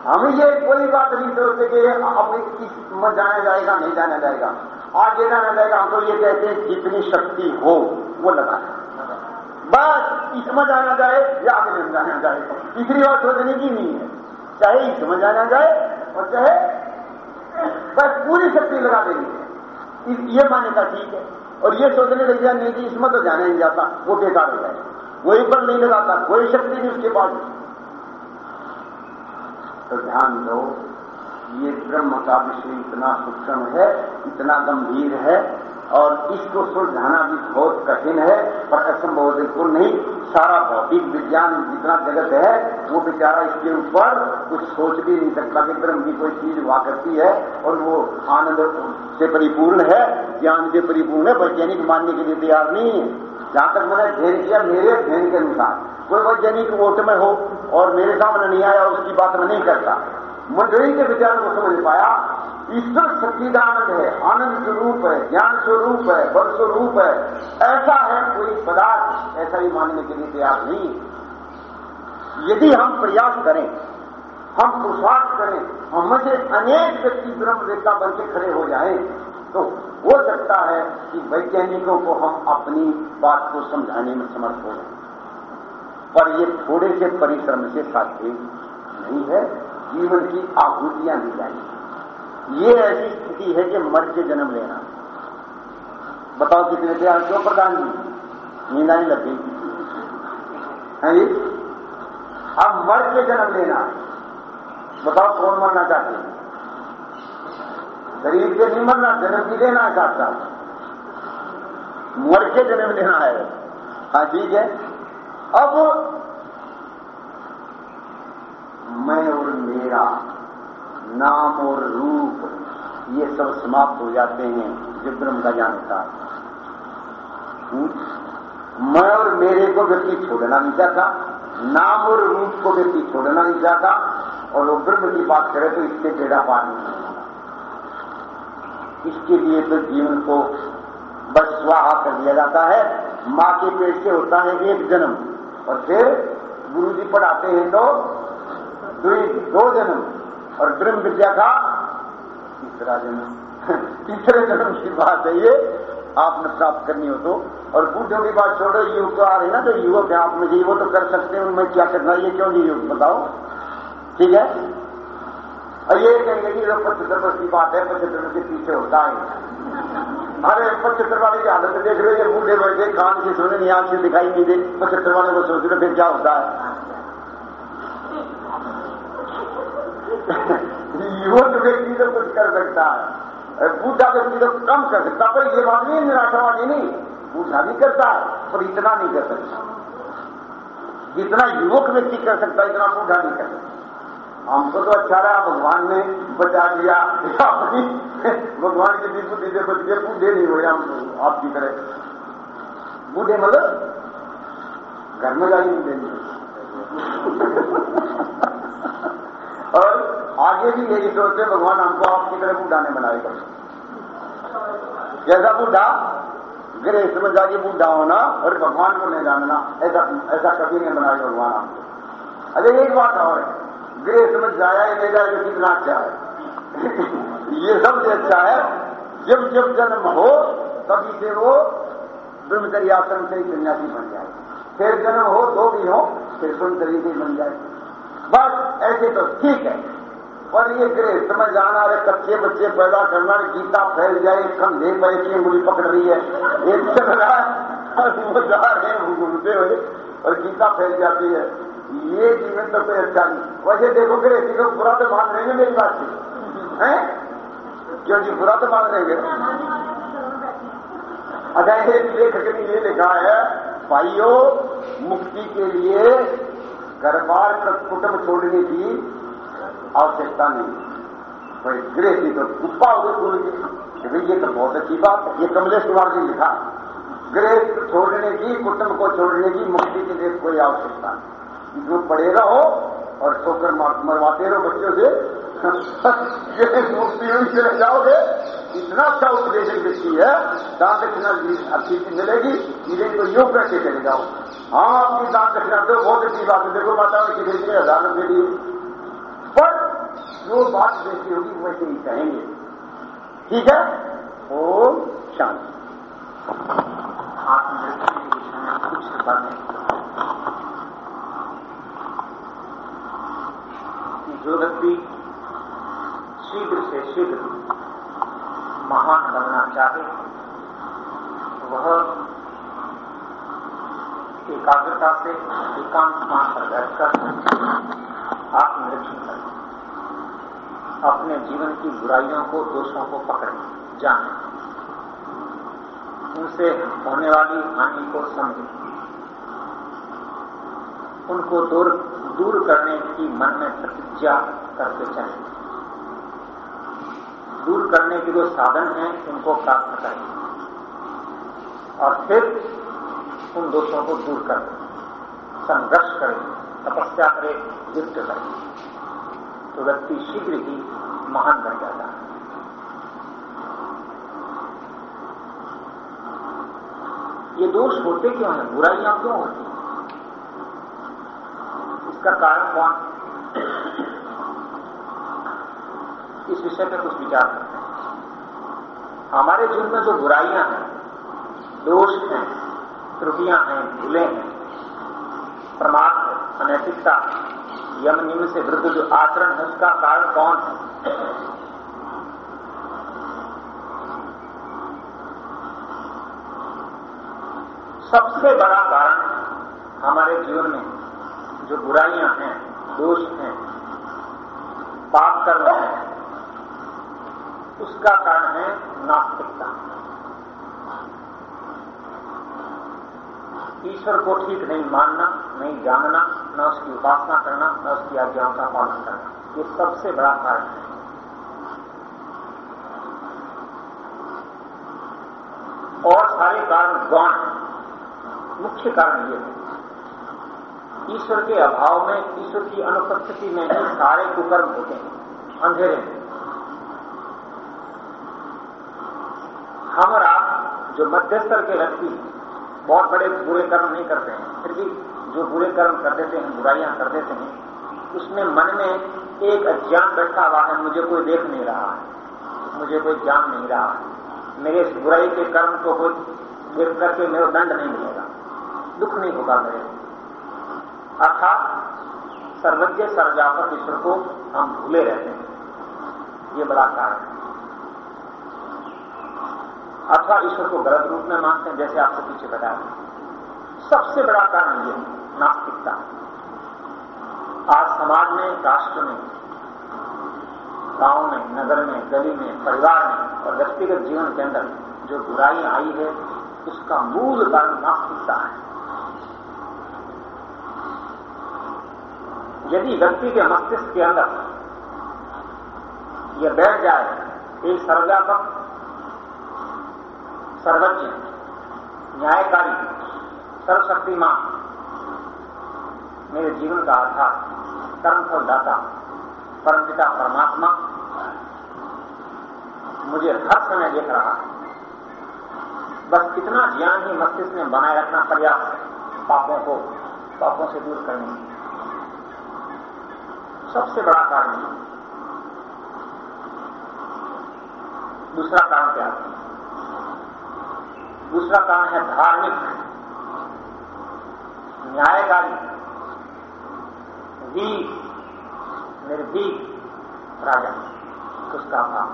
A: हम ये कोई बात नहीं सोचते कि अपनी किसमें जाना जाएगा, नहीं जाना जाएगा। आगे जाना जाएगा हम तो ये कहते हैं जितनी शक्ति हो, वो लगा बस इसमें जाना जाए, या नहीं जाना जाए। तीसरी बात सोचने की नहीं है। चाहे इसमें जाना जाए, और चाहे बस पूरी शक्ति लगा देनी है। ये मान्यता ठीक है। और ये सोचने लग जाए नहीं कि इसमें तो जाना नहीं जाता, वो बेकार हो जाए वही पर नहीं लगाता, कोई शक्ति नहीं उसके पास। तो ध्यान दो, ये ब्रह्म का विषय इतना सूक्ष्म है, इतना गंभीर है और इसको सुलझाना भी बहुत कठिन है, पर असंभव बिल्कुल नहीं। सारा भौतिक विज्ञान जितना जगत है, वो बेचारा इसके ऊपर कुछ सोच भी नहीं सकता कि ब्रह्म की कोई चीज़ हुआ करती है और वो आनंद से परिपूर्ण है, ज्ञान से परिपूर्ण है, वैज्ञानिक मानने के लिए तैयार नहीं है। जहाँ तक मैंने अध्ययन किया, मेरे अध्ययन के अनुसार, कोई वैज्ञानिक वोट में हो और मेरे सामने नहीं आया, उसकी बात मैं नहीं करता। मंडली के विचार को समझ पाया। ईश्वर सच्चिदानंद है, आनंद स्वरूप है, ज्ञान स्वरूप है, बल स्वरूप है। ऐसा है कोई पदार्थ, ऐसा ही मानने के लिए तैयार नहीं। यदि हम प्रयास करें, हम पुरुषार्थ करें, हम से अनेक व्यक्ति ब्रह्म रेखा बन के खड़े हो जाए तो हो सकता है कि वैज्ञानिकों को हम अपनी बात को समझाने में समर्थ हो पर ये थोड़े से परिश्रम से साध्य नहीं है। जीवन की आहुतियाँ दी जाएँगी। ये ऐसी स्थिति है कि मर के जन्म लेना। बताओ कितने प्यार क्यों प्रधान जी? नींद आने लग गई। अब मर के जन्म लेना। बताओ कौन मरना चाहते हैं? शरीर से नहीं मरना, जन्म भी लेना है साथ साथ। मर के जन्म लेना है। हाँ ठीक है। अब मैं और मेरा नाम और रूप, ये सब समाप्त हो जाते हैं, जब ब्रह्म का ज्ञान होता हम्म? मैं और मेरे को व्यक्ति छोड़ना नहीं चाहता। नाम और रूप को व्यक्ति छोड़ना नहीं चाहता। और वो ब्रह्म की बात करे तो इससे बेड़ा पार नहीं इसके लिए तो जीवन को बस स्वाहा कर दिया जाता है। माँ के पेट से होता है एक जन्म। और फिर गुरु जी पढ़ाते हैं तो दो जन्म। और ब्रह्म विद्या का तीसरा जन्म। तीसरे जन्म की बात है ये, आपने प्राप्त करनी हो तो। और बूढ़ों की बात छोड़ो युग तो आ रहे ना, जो युवक है, आप में वो तो कर सकते हैं, उनमें क्या करना ये क्यों नहीं युग बताओ? ठीक है? और ये कहेंगे कि जो पचहत्तर वर्ष की बात है, पचहत्तर के पीछे होता है। अरे, पचहत्तर वाले की हालत देख रहे हो बूढ़े बैठे, कान से सुने नहीं आँख से दिखाई नहीं दे, पचहत्तर वाले को सोच रहे फिर क्या होता है? युवक व्यक्ति तो कुछ कर सकता है। बूढ़ा व्यक्ति तो कम कर सकता पर ये बात नहीं निराशावादी नहीं। बूढ़ा भी करता है, पर इतना नहीं कर सकता। जितना युवक व्यक्ति कर सकता है, इतना बूढ़ा नहीं कर सकता हमको तो अच्छा रहा, भगवान ने बचा दिया। *laughs* अपनी भगवान की बुद्धि से बच गए बूढ़े नहीं हुए हम आपकी तरह। बूढ़े मतलब? घर में जाई नहीं देंगे और *laughs* आगे भी यही सोचते भगवान हमको आपकी तरह बूढ़ा ने बनाएगा जैसा बूढ़ा गृह समझ जाके बूढ़ा होना, और भगवान को नहीं जानना ऐसा ऐसा कभी नहीं बनाएगा भगवान हमको। अरे, एक बात और है। गृह समझ जाया ही नहीं जाए तो कितना अच्छा है। *laughs* ये सबसे अच्छा है। जब जब जन्म हो, तभी से वो ब्रह्मचर्य आश्रम से ही सन्यासी बन जाए। फिर जन्म हो दो भी हो, फिर ब्रह्मचर्य से बन जाए। बस, ऐसे तो ठीक है। पर ये गृहस्थ में जाना रहे कच्चे बच्चे पैदा करना गीता फैल जाए कंधे पर एक उंगली पकड़ रही है। एक चल रहा है वो जा रहे हैं घूमते हुए और गीता फैल जाती है। ये जीवन तो कोई अच्छा नहीं। वैसे देखो गृह लोग बुरा तो मान लेंगे मेरी बात से। है? क्यों जी, बुरा तो मान लेंगे? अच्छा एक लेखक ने ये लिखा है, भाइयों, मुक्ति के लिए घर बार कुटुंब छोड़ने की आवश्यकता नहीं। कोई गृह की तो उत्पा हो गई पूरी कि। भाई ये तो बहुत अच्छी बात है। ये कमलेश कुमार जी लिखा। गृह छोड़ने की, कुटुंब को छोड़ने की, मुक्ति के लिए कोई आवश्यकता नहीं। जो पड़े रहो और ठोकर मरवाते रहो बच्चों से। *laughs* मुक्ति हुई चले जाओगे। इतना अच्छा उपदेश व्यक्ति है। दान दक्षिणा अच्छी चीज़ मिलेगी। इन्हें तो योग करके चले जाओ। हाँ आपकी दान दक्षिणा दो, बहुत अच्छी बात है। देखो माता ने किसी के हज़ार रुपये दिए पर जो बात जैसी होगी वैसे ही कहेंगे। ठीक है? ओम शांति।
C: कुछ बातें जो व्यक्ति शीघ्र से शीघ्र महान बनना चाहे, वह एकाग्रता से एकांत मान पर बैठकर आत्मनिरीक्षण करें अपने जीवन की बुराइयों को, दोषों को पकड़ें जाने। उनसे होने वाली हानि को समझें उनको दूर दूर करने की मन में प्रतिज्ञा करते चलें दूर करने के जो साधन हैं, उनको प्राप्त करें। और फिर उन दोषों को दूर करें। संघर्ष करें। तपस्या करें युद्ध करें। तो व्यक्ति शीघ्र ही महान बन जाता है। ये दोष होते क्यों हैं? बुराइयाँ क्यों होती हैं? इसका कारण कौन इस विषय पर कुछ विचार करते हैं। हमारे जीवन में जो बुराइयाँ हैं, दोष हैं, त्रुटियाँ हैं, भूले हैं प्रमाद अनैतिकता यम नियम से विरुद्ध जो आचरण है, उसका कारण कौन है? सबसे बड़ा कारण हमारे जीवन में जो बुराइयाँ हैं, दोष हैं, पाप कर्म है, उसका कारण है नास्तिकता। ईश्वर को ठीक नहीं मानना, नहीं जानना न उसकी उपासना करना, न उसकी आज्ञाओं का पालन करना। ये सबसे बड़ा कारण है। और सारे कारण गौण है। मुख्य कारण ये है। ईश्वर के अभाव में, ईश्वर की अनुपस्थिति में ही सारे कुकर्म होते हैं, अंधेरे में। हम और आप जो मध्यस्तर के व्यक्ति बहुत बड़े बुरे कर्म नहीं करते हैं। फिर भी जो बुरे कर्म कर देते हैं, बुराइयाँ कर देते हैं, उसमें मन में एक अज्ञान बैठा हुआ है, मुझे कोई देख नहीं रहा है। मुझे कोई जान नहीं रहा है। मेरे इस बुराई के कर्म को कोई देख करके मेरा दंड नहीं मिलेगा। दुख नहीं होगा मेरे अर्थात सर्वज्ञ सर्वव्यापक ईश्वर को हम भूले रहते हैं। ये बड़ा कारण है। अथवा ईश्वर को गलत रूप में मानते हैं, जैसे आपको पीछे बताया। सबसे बड़ा कारण यह नास्तिकता। आज समाज में, राष्ट्र में, गाँव में, नगर में, गली में, परिवार में और व्यक्तिगत जीवन के अंदर जो बुराई आई है, उसका मूल कारण नास्तिकता है। यदि व्यक्ति के मस्तिष्क के अंदर यह बैठ जाए, एक सर्वव्यापक सर्वज्ञ, न्यायकारी, सर्वशक्तिमान। मेरे जीवन का आधार कर्मफल दाता परमपिता परमात्मा। मुझे हर समय देख रहा है। बस कितना ज्ञान ही मस्तिष्क में बनाए रखना पर्याप्त पापों को पापों से दूर करने सबसे बड़ा कारण दूसरा कारण क्या है? दूसरा कारण है धार्मिक न्यायकारी। वीर निर्भीक राजा, उसका काम।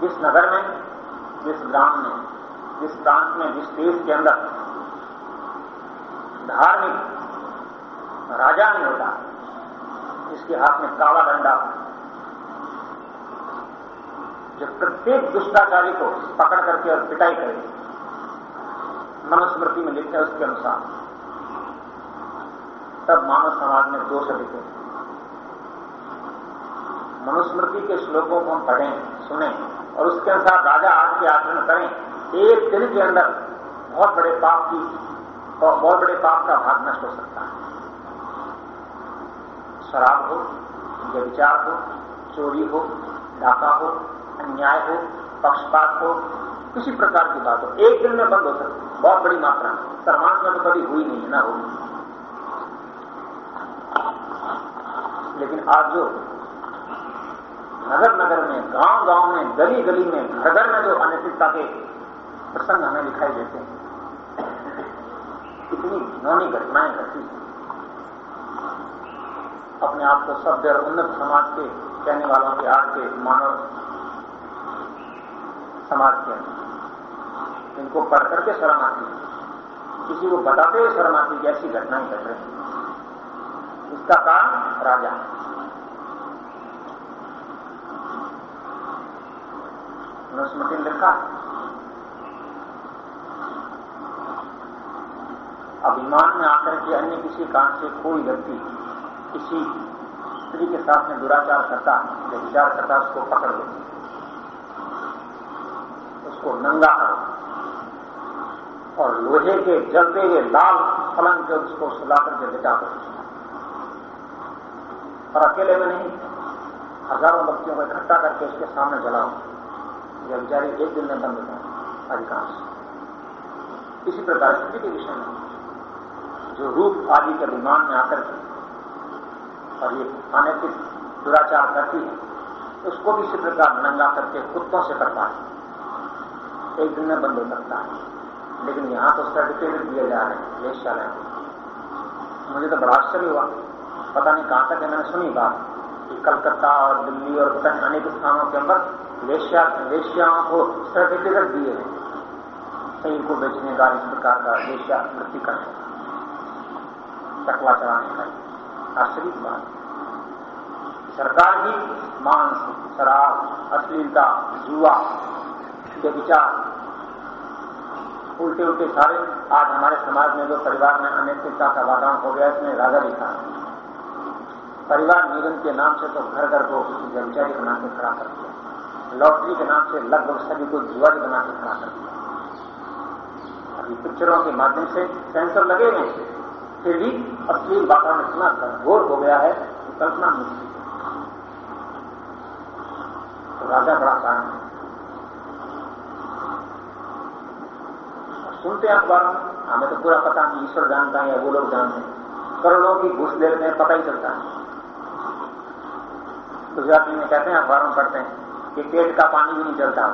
C: जिस नगर में, जिस ग्राम में, जिस प्रांत में, जिस देश के अंदर धार्मिक राजा नहीं होता जिसके हाथ में काला डंडा जो प्रत्येक दुष्टाचारी को पकड़ करके और पिटाई करे। मनुस्मृति में लिखते हैं उसके अनुसार। तब मानव समाज में दोष है मनुस्मृति के श्लोकों को हम पढ़ें, सुने और उसके अनुसार राजा आज के आचरण करें। एक दिन के अंदर बहुत बड़े पाप की और बहुत बड़े पाप का भाग नष्ट हो सकता है। शराब हो व्यविचार हो, चोरी हो, डाका हो अन्याय हो, पक्षपात हो, किसी प्रकार की बात हो, एक दिन में बंद हो सकती बहुत बड़ी मात्रा। में समाज में तो कभी हुई नहीं है ना होगी लेकिन आज जो नगर नगर में गाँव गाँव में गली गली में घर घर में जो अनैतिकता के प्रसंग हमें दिखाई देते हैं कितनी घिनौनी घटनाएँ घटती हैं। अपने आप को सभ्य और उन्नत समाज के कहने वालों के, आज के मानव समाज के अंदर इनको पढ़ करके शर्म आती है। किसी को बताते हुए शर्म आती कि ऐसी घटनाएँ घट रही इसका काम राजा। है स्मृति लिखा अभिमान में आकर के अन्य किसी कारण से कोई व्यक्ति किसी स्त्री के साथ में दुराचार करता है या विचार करता, उसको पकड़ लो उसको नंगा करो और लोहे के जलते हुए लाल पलंग के उसको सुला करके बिता दो और अकेले में नहीं, हज़ारों बच्चियों को इकट्ठा करके उसके सामने जलाओ। यह विचारी एक दिन में बंद होता अधिकांश। इसी प्रकार स्थिति के विषय में, जो रूप आदि के अभिमान में आकर के, और ये अनैतिक दुराचार करती है, उसको भी इसी प्रकार नंगा करके कुत्तों से करता है। एक दिन में बंद हो सकता है। लेकिन यहाँ तो सर्टिफिकेट दिए जा रहे हैं वेश्यालय मुझे तो बड़ा आश्चर्य हुआ। पता नहीं कहाँ तक है, मैंने सुनी बात कि कलकत्ता और दिल्ली और नहीं अनेक स्थानों के अंदर वेश्या, वेश्याओं को सर्टिफिकेट दिए हैं। शरीर को बेचने का, इस प्रकार का वेश्या वृत्ति का टकला चलाने का आश्चर्य बात सरकार ही मांस शराब, अश्लीलता, जुआ के विचार उल्टे उल्टे सारे आज हमारे समाज में जो परिवार में अनैतिकता का वातावरण हो गया, इसमें राजा लिखा परिवार निगम के नाम से तो घर घर को व्यवचारी बना के खड़ा कर दिया। लॉटरी के नाम से लगभग सभी को जुआरी बना के खड़ा कर दिया। अभी पिक्चरों के माध्यम से सेंसर लगे हुए फिर भी अश्लील वातावरण इतना घोर हो गया है कल्पना मुश्किल तो राजा बड़ा कारण है। सुनते हैं अखबारों में, हमें तो पूरा पता नहीं, ईश्वर जानता है या वो लोग जानते हैं। करोड़ों की घुस ले लेते हैं, पता ही चलता है। गुजराती में कहते हैं, अखबारों में पढ़ते हैं कि पेट का पानी भी नहीं चलता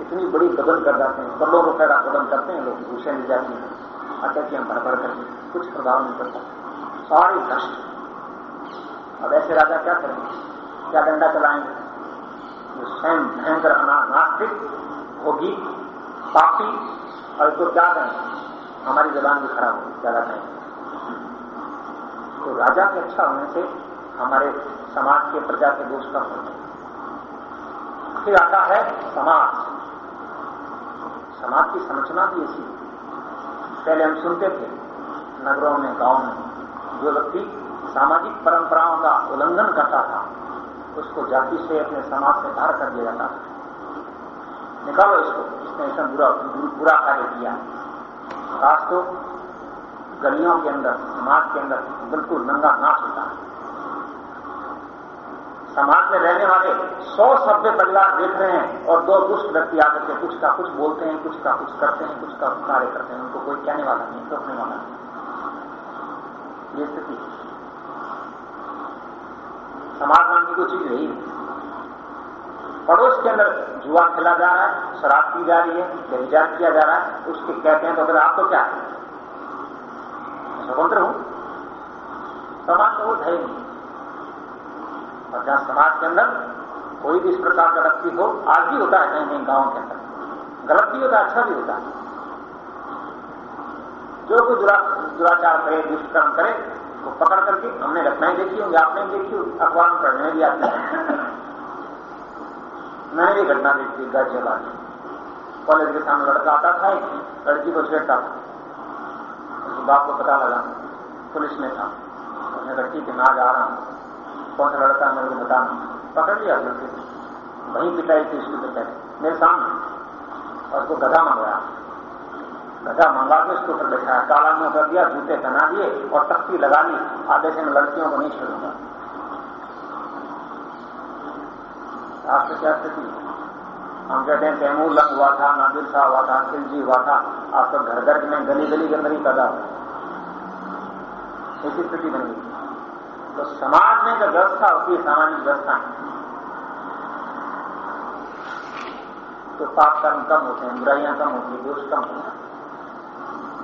C: इतनी बड़ी गबन कर जाते हैं। करोड़ों रुपए का गबन करते हैं लोग, घुसे मिल जाती हैं। अटकियाँ भर भर करके कुछ प्रभाव नहीं पड़ता। सारे कष्ट अब ऐसे राजा क्या करेंगे क्या डंडा चलाएँगे? जो स्वयं भयंकर नास्तिक होगी। पापी और इसको क्या कहें हमारी जबान भी खराब होगी ज़्यादा कहें तो राजा के अच्छा होने से हमारे समाज के प्रजा के दोष कम होते फिर आता है समाज। समाज की संरचना भी ऐसी पहले हम सुनते थे, नगरों में, गाँव में, जो व्यक्ति सामाजिक परंपराओं का उल्लंघन करता था, उसको जाति से अपने समाज से बाहर कर दिया जाता था। निकालो इसको। ऐसा बुरा बुरा कार्य किया खास तो गलियों के अंदर, समाज के अंदर बिल्कुल नंगा नाश होता है। समाज में रहने वाले सौ सभ्य परिवार देख रहे हैं और दो दुष्ट व्यक्ति आकर के कुछ का कुछ बोलते हैं, कुछ का कुछ करते हैं, कुछ का कार्य करते हैं। उनको कोई कहने वाला नहीं टोकने वाला नहीं ये स्थिति समाज नाम की कोई चीज़ नहीं पड़ोस के अंदर जुआ खेला जा रहा है, शराब पी जा रही है व्यविचार किया जा रहा है, उसके कहते हैं तो अगर आप तो क्या? है स्वतंत्र हूँ। समाज तो वो है नहीं और जहाँ समाज के अंदर कोई भी इस प्रकार का व्यक्ति हो, आज भी होता है कहीं कहीं गाँव के अंदर। गलत भी होता है अच्छा भी होता है। जो कोई दुरा, दुराचार करे, दुष्कर्म करे तो पकड़ करके हमने घटनाएँ देखी होंगी, आपने देखी अखबार में पढ़ने भी आती है। मैंने भी घटना देखी गाजियाबाद में कॉलेज के सामने लड़का आता था, लड़की को छेड़ता था। उसके बाप को पता लगा, पुलिस में था। उसने लड़की के मैं आज आ रहा हूँ कौन सा लड़का मेरे को बता पकड़ लिया लड़के वहीं पिटाई थी उसके पहले। मेरे सामने। और उसको गधा मंगवाया। गधा मंगा के उसके ऊपर बैठाया। काला मुँह कर दिया, जूते पहना दिए और तख्ती लगा ली। आधे से मैं लड़कियों को नहीं छोड़ूँगा। आपसे क्या स्थिति? हम कहते हैं तैमूर लंग हुआ था, नादिर शाह हुआ था खिलजी हुआ था आप तो घर घर में गली गली के अंदर ही पैदा हुआ ऐसी स्थिति बन गई। तो समाज में जो व्यवस्था होती है, सामाजिक व्यवस्था तो पाप कर्म कम होते हैं, बुराइयाँ कम होती है, दोष कम होता है।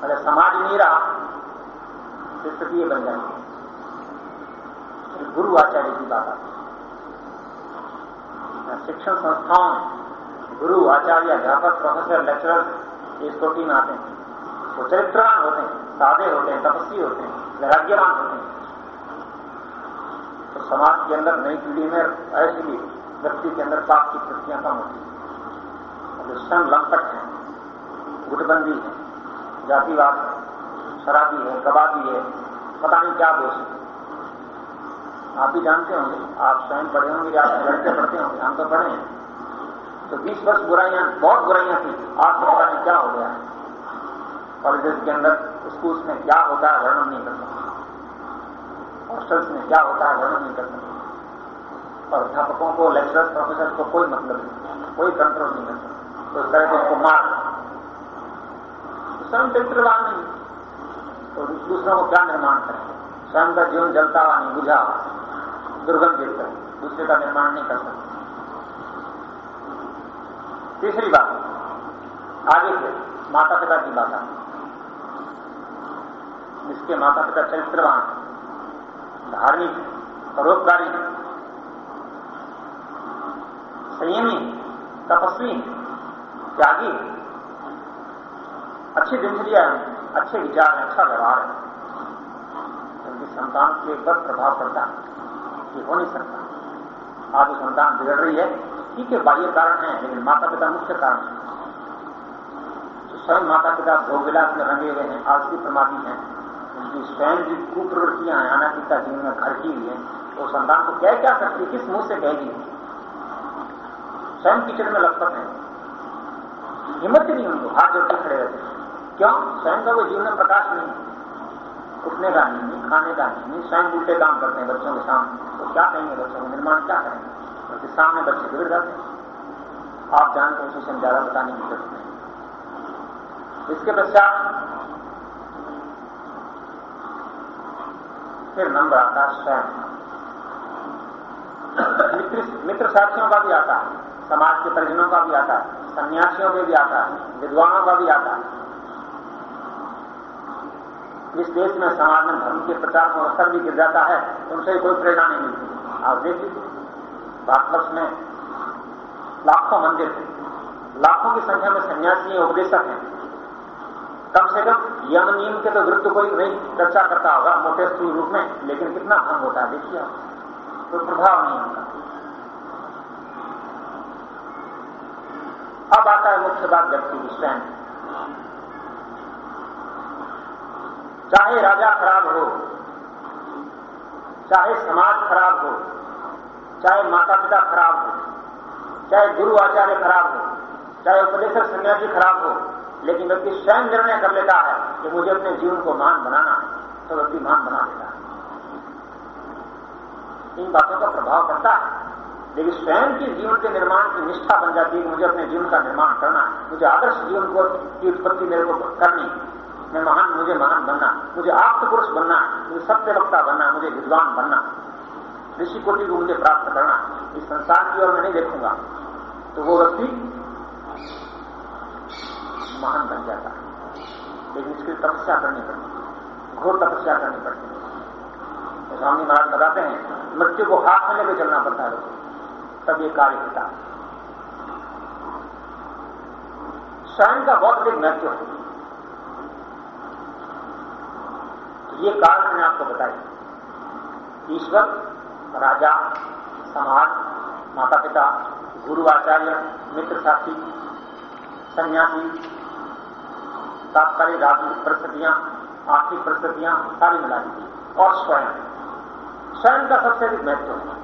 C: अगर समाज नहीं रहा तो स्थिति बन जाएगी। गुरु आचार्य की बात आती है। शिक्षण संस्थाओं में गुरु आचार्य अध्यापक प्रोफेसर लेक्चरर इस कोटि में आते हैं वो चरित्रवान होते हैं सादे होते हैं तपस्वी होते हैं वैराग्यवान होते हैं तो समाज के अंदर नई पीढ़ी में ऐसे व्यक्ति के अंदर पाप की कृतियाँ कम होती हैं जो स्वयं लंपट है गुटबंदी है जातिवाद है शराबी है कबाबी है पता नहीं क्या दोष है आप भी जानते होंगे, आप स्वयं पढ़े होंगे, आप लड़के पढ़ते होंगे, हम तो पढ़े हैं। तो 20 वर्ष बुराइयाँ, बहुत बुराइयाँ थी, आज तो नहीं क्या हो गया। कॉलेजेस के अंदर, स्कूल्स में क्या होता है, वर्णन नहीं कर सकता हॉस्टल्स में क्या होता है, वर्णन नहीं कर सकता और अध्यापकों को, लेक्चरर्स प्रोफेसर को कोई मतलब नहीं, कोई कंट्रोल नहीं कर सकता तो इस तरह से उसको मार। स्वयं चरित्रवान नहीं। तो दूसरों को क्या निर्माण करें? स्वयं का जीवन जलता हुआ नहीं, बुझा हुआ। दुर्गंधित कर दूसरे का निर्माण नहीं कर सकते। तीसरी बात, आगे फिर माता पिता की बात जिसके माता पिता चरित्रवान धार्मिक परोपकारी संयमी तपस्वी त्यागी अच्छी दिनचर्या है, अच्छे विचार है अच्छा व्यवहार है, उनकी संतान के ऊपर प्रभाव पड़ता है। ये हो नहीं सकता आज संतान बिगड़ रही है ठीक है बाह्य कारण है, लेकिन माता पिता मुख्य कारण है। तो स्वयं माता पिता भोगविलास में रंगे हुए हैं आलसी प्रमादी हैं, उनकी स्वयं की कुप्रवृत्तियाँ हैं अनापिता जीवन में घर की हुई है वो संतान को क्या क्या सकती किस मुँह से कहेगी? स्वयं कीचड़ में लपट है। हिम्मत नहीं उनको, हाथ जोड़ के खड़े रहते क्यों? स्वयं का वो जीवन में प्रकाश नहीं। उठने का नहीं, खाने का नहीं, स्वयं उल्टे काम करते हैं बच्चों के सामने। तो क्या कहेंगे बच्चों को निर्माण क्या करेंगे क्योंकि सामने बच्चे बिगड़ जाते हैं। आप जानते हैं उसी ज़्यादा बताने की ज़रूरत नहीं इसके पश्चात फिर नंबर आता है स्वयं। मित्र मित्र साथियों का भी आता है। समाज के परिजनों का भी आता है। सन्यासियों में भी आता है। विद्वानों का भी आता है। इस देश में समाज में धर्म के प्रचार को अवसर भी गिर जाता है, उनसे कोई प्रेरणा नहीं मिलती। आप देख लीजिए भारतवर्ष में लाखों मंदिर थे लाखों की संख्या में सन्यासी उपदेशक हैं। कम से कम यम नियम के तो विरुद्ध कोई नहीं चर्चा करता होगा मोटे स्थूल रूप में, लेकिन कितना भंग होता है, देखिए आप। कोई प्रभाव नहीं होता अब आता है मुख्य बात व्यक्ति की स्वयं। चाहे राजा खराब हो, चाहे समाज खराब हो, चाहे माता पिता खराब हो, चाहे गुरु आचार्य खराब हो, चाहे उपदेशक सन्यासी खराब हो, लेकिन व्यक्ति स्वयं निर्णय कर लेता है कि मुझे अपने जीवन को महान बनाना है तो व्यक्ति महान बना लेता है। इन बातों का प्रभाव पड़ता है। लेकिन स्वयं के जीवन के निर्माण की निष्ठा बन जाती है कि मुझे अपने जीवन का निर्माण करना है। मुझे आदर्श जीवन को, की उत्पत्ति मेरे को करनी मैं महान, मुझे महान बनना, मुझे आप्त पुरुष बनना, मुझे सत्य वक्ता बनना, मुझे विद्वान बनना। ऋषि कोटि को मुझे प्राप्त करना, इस संसार की ओर मैं नहीं देखूँगा। तो वो व्यक्ति महान बन जाता है। लेकिन इसकी तपस्या करनी पड़ती, घोर तपस्या करनी पड़ती। है स्वामी महाराज बताते हैं, मृत्यु को हाथ में लेकर चलना पड़ता है तब ये कार्य होता है। स्वयं का बहुत अधिक महत्व है तो ये कारण मैंने आपको बताया। ईश्वर, राजा, समाज माता पिता गुरु आचार्य मित्र साथी सन्यासी तात्कालिक राजनीतिक परिस्थितियाँ, आर्थिक परिस्थितियाँ, सारी मिला दी और स्वयं। स्वयं का सबसे अधिक महत्व है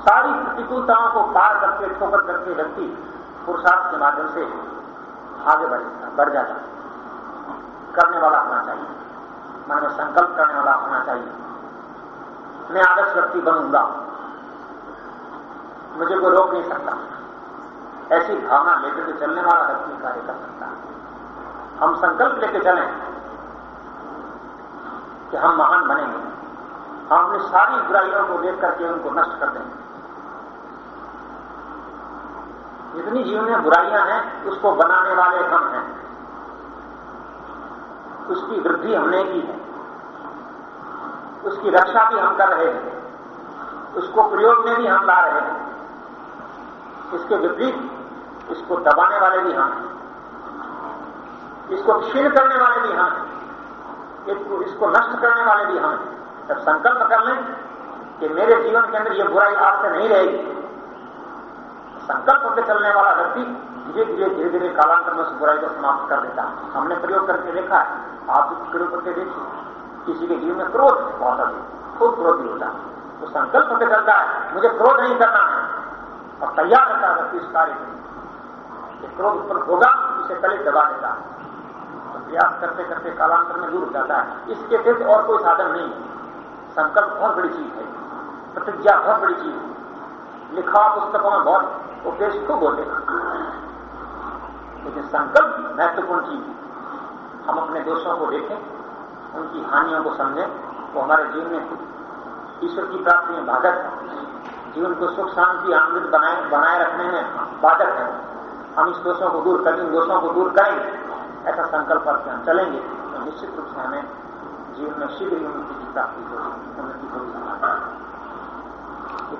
C: सारी प्रतिकूलताओं को पार करके, ठोकर करके व्यक्ति पुरुषार्थ के माध्यम से आगे बढ़ बढ़ जाता करने वाला होना चाहिए। मन संकल्प करने वाला होना चाहिए। मैं आदर्श व्यक्ति बनूँगा। मुझे कोई रोक नहीं सकता। ऐसी भावना लेकर के चलने वाला व्यक्ति कार्य कर सकता है। हम संकल्प लेके चले कि हम महान बनेंगे। हम अपनी सारी बुराइयों को देख करके उनको नष्ट कर देंगे। जितनी जीवन में बुराइयाँ हैं, उसको बनाने वाले हम हैं। उसकी वृद्धि हमने की है। उसकी रक्षा भी हम कर रहे हैं। उसको प्रयोग में भी हम ला रहे हैं। इसके विपरीत इसको दबाने वाले भी हम इसको क्षीण करने वाले भी हम इसको, नष्ट करने वाले भी हम जब संकल्प कर लें कि मेरे जीवन के अंदर यह बुराई आज से नहीं रहेगी। संकल्प होकर चलने वाला व्यक्ति धीरे धीरे धीरे धीरे कालांतर में उस बुराई को समाप्त कर देता है। हमने प्रयोग करके देखा है। आप भी प्रयोग करके देखिए किसी के जीवन में क्रोध बहुत अधिक, खूब क्रोधी होता है। तो संकल्प होकर चलता है। मुझे क्रोध नहीं करना है। और तैयार रहता है व्यक्ति इस कार्य लिए। क्रोध उत्पन्न होगा, उसे कले दबा देता है। प्रयास करते करते कालांतर में दूर हो जाता है। इसके सिर्फ़ और कोई साधन नहीं है। संकल्प बहुत बड़ी चीज़ है। प्रतिज्ञा बहुत बड़ी चीज़ है। लिखा पुस्तकों में बहुत उपदेश खूब होते लेकिन संकल्प महत्वपूर्ण चीज़ है। हम अपने दोषों को देखें, उनकी हानियों को समझें, वो हमारे जीवन में ईश्वर की प्राप्ति में बाधक है। जीवन को सुख, शांति आनंदित बनाए बनाए रखने में बाधक है। हम इस दोषों को दूर करेंगे दोषों को दूर करेंगे। ऐसा संकल्प करके हम चलेंगे तो निश्चित रूप से हमें जीवन में शीघ्र ही उन्नति की प्राप्ति होगी उन्नति होगी।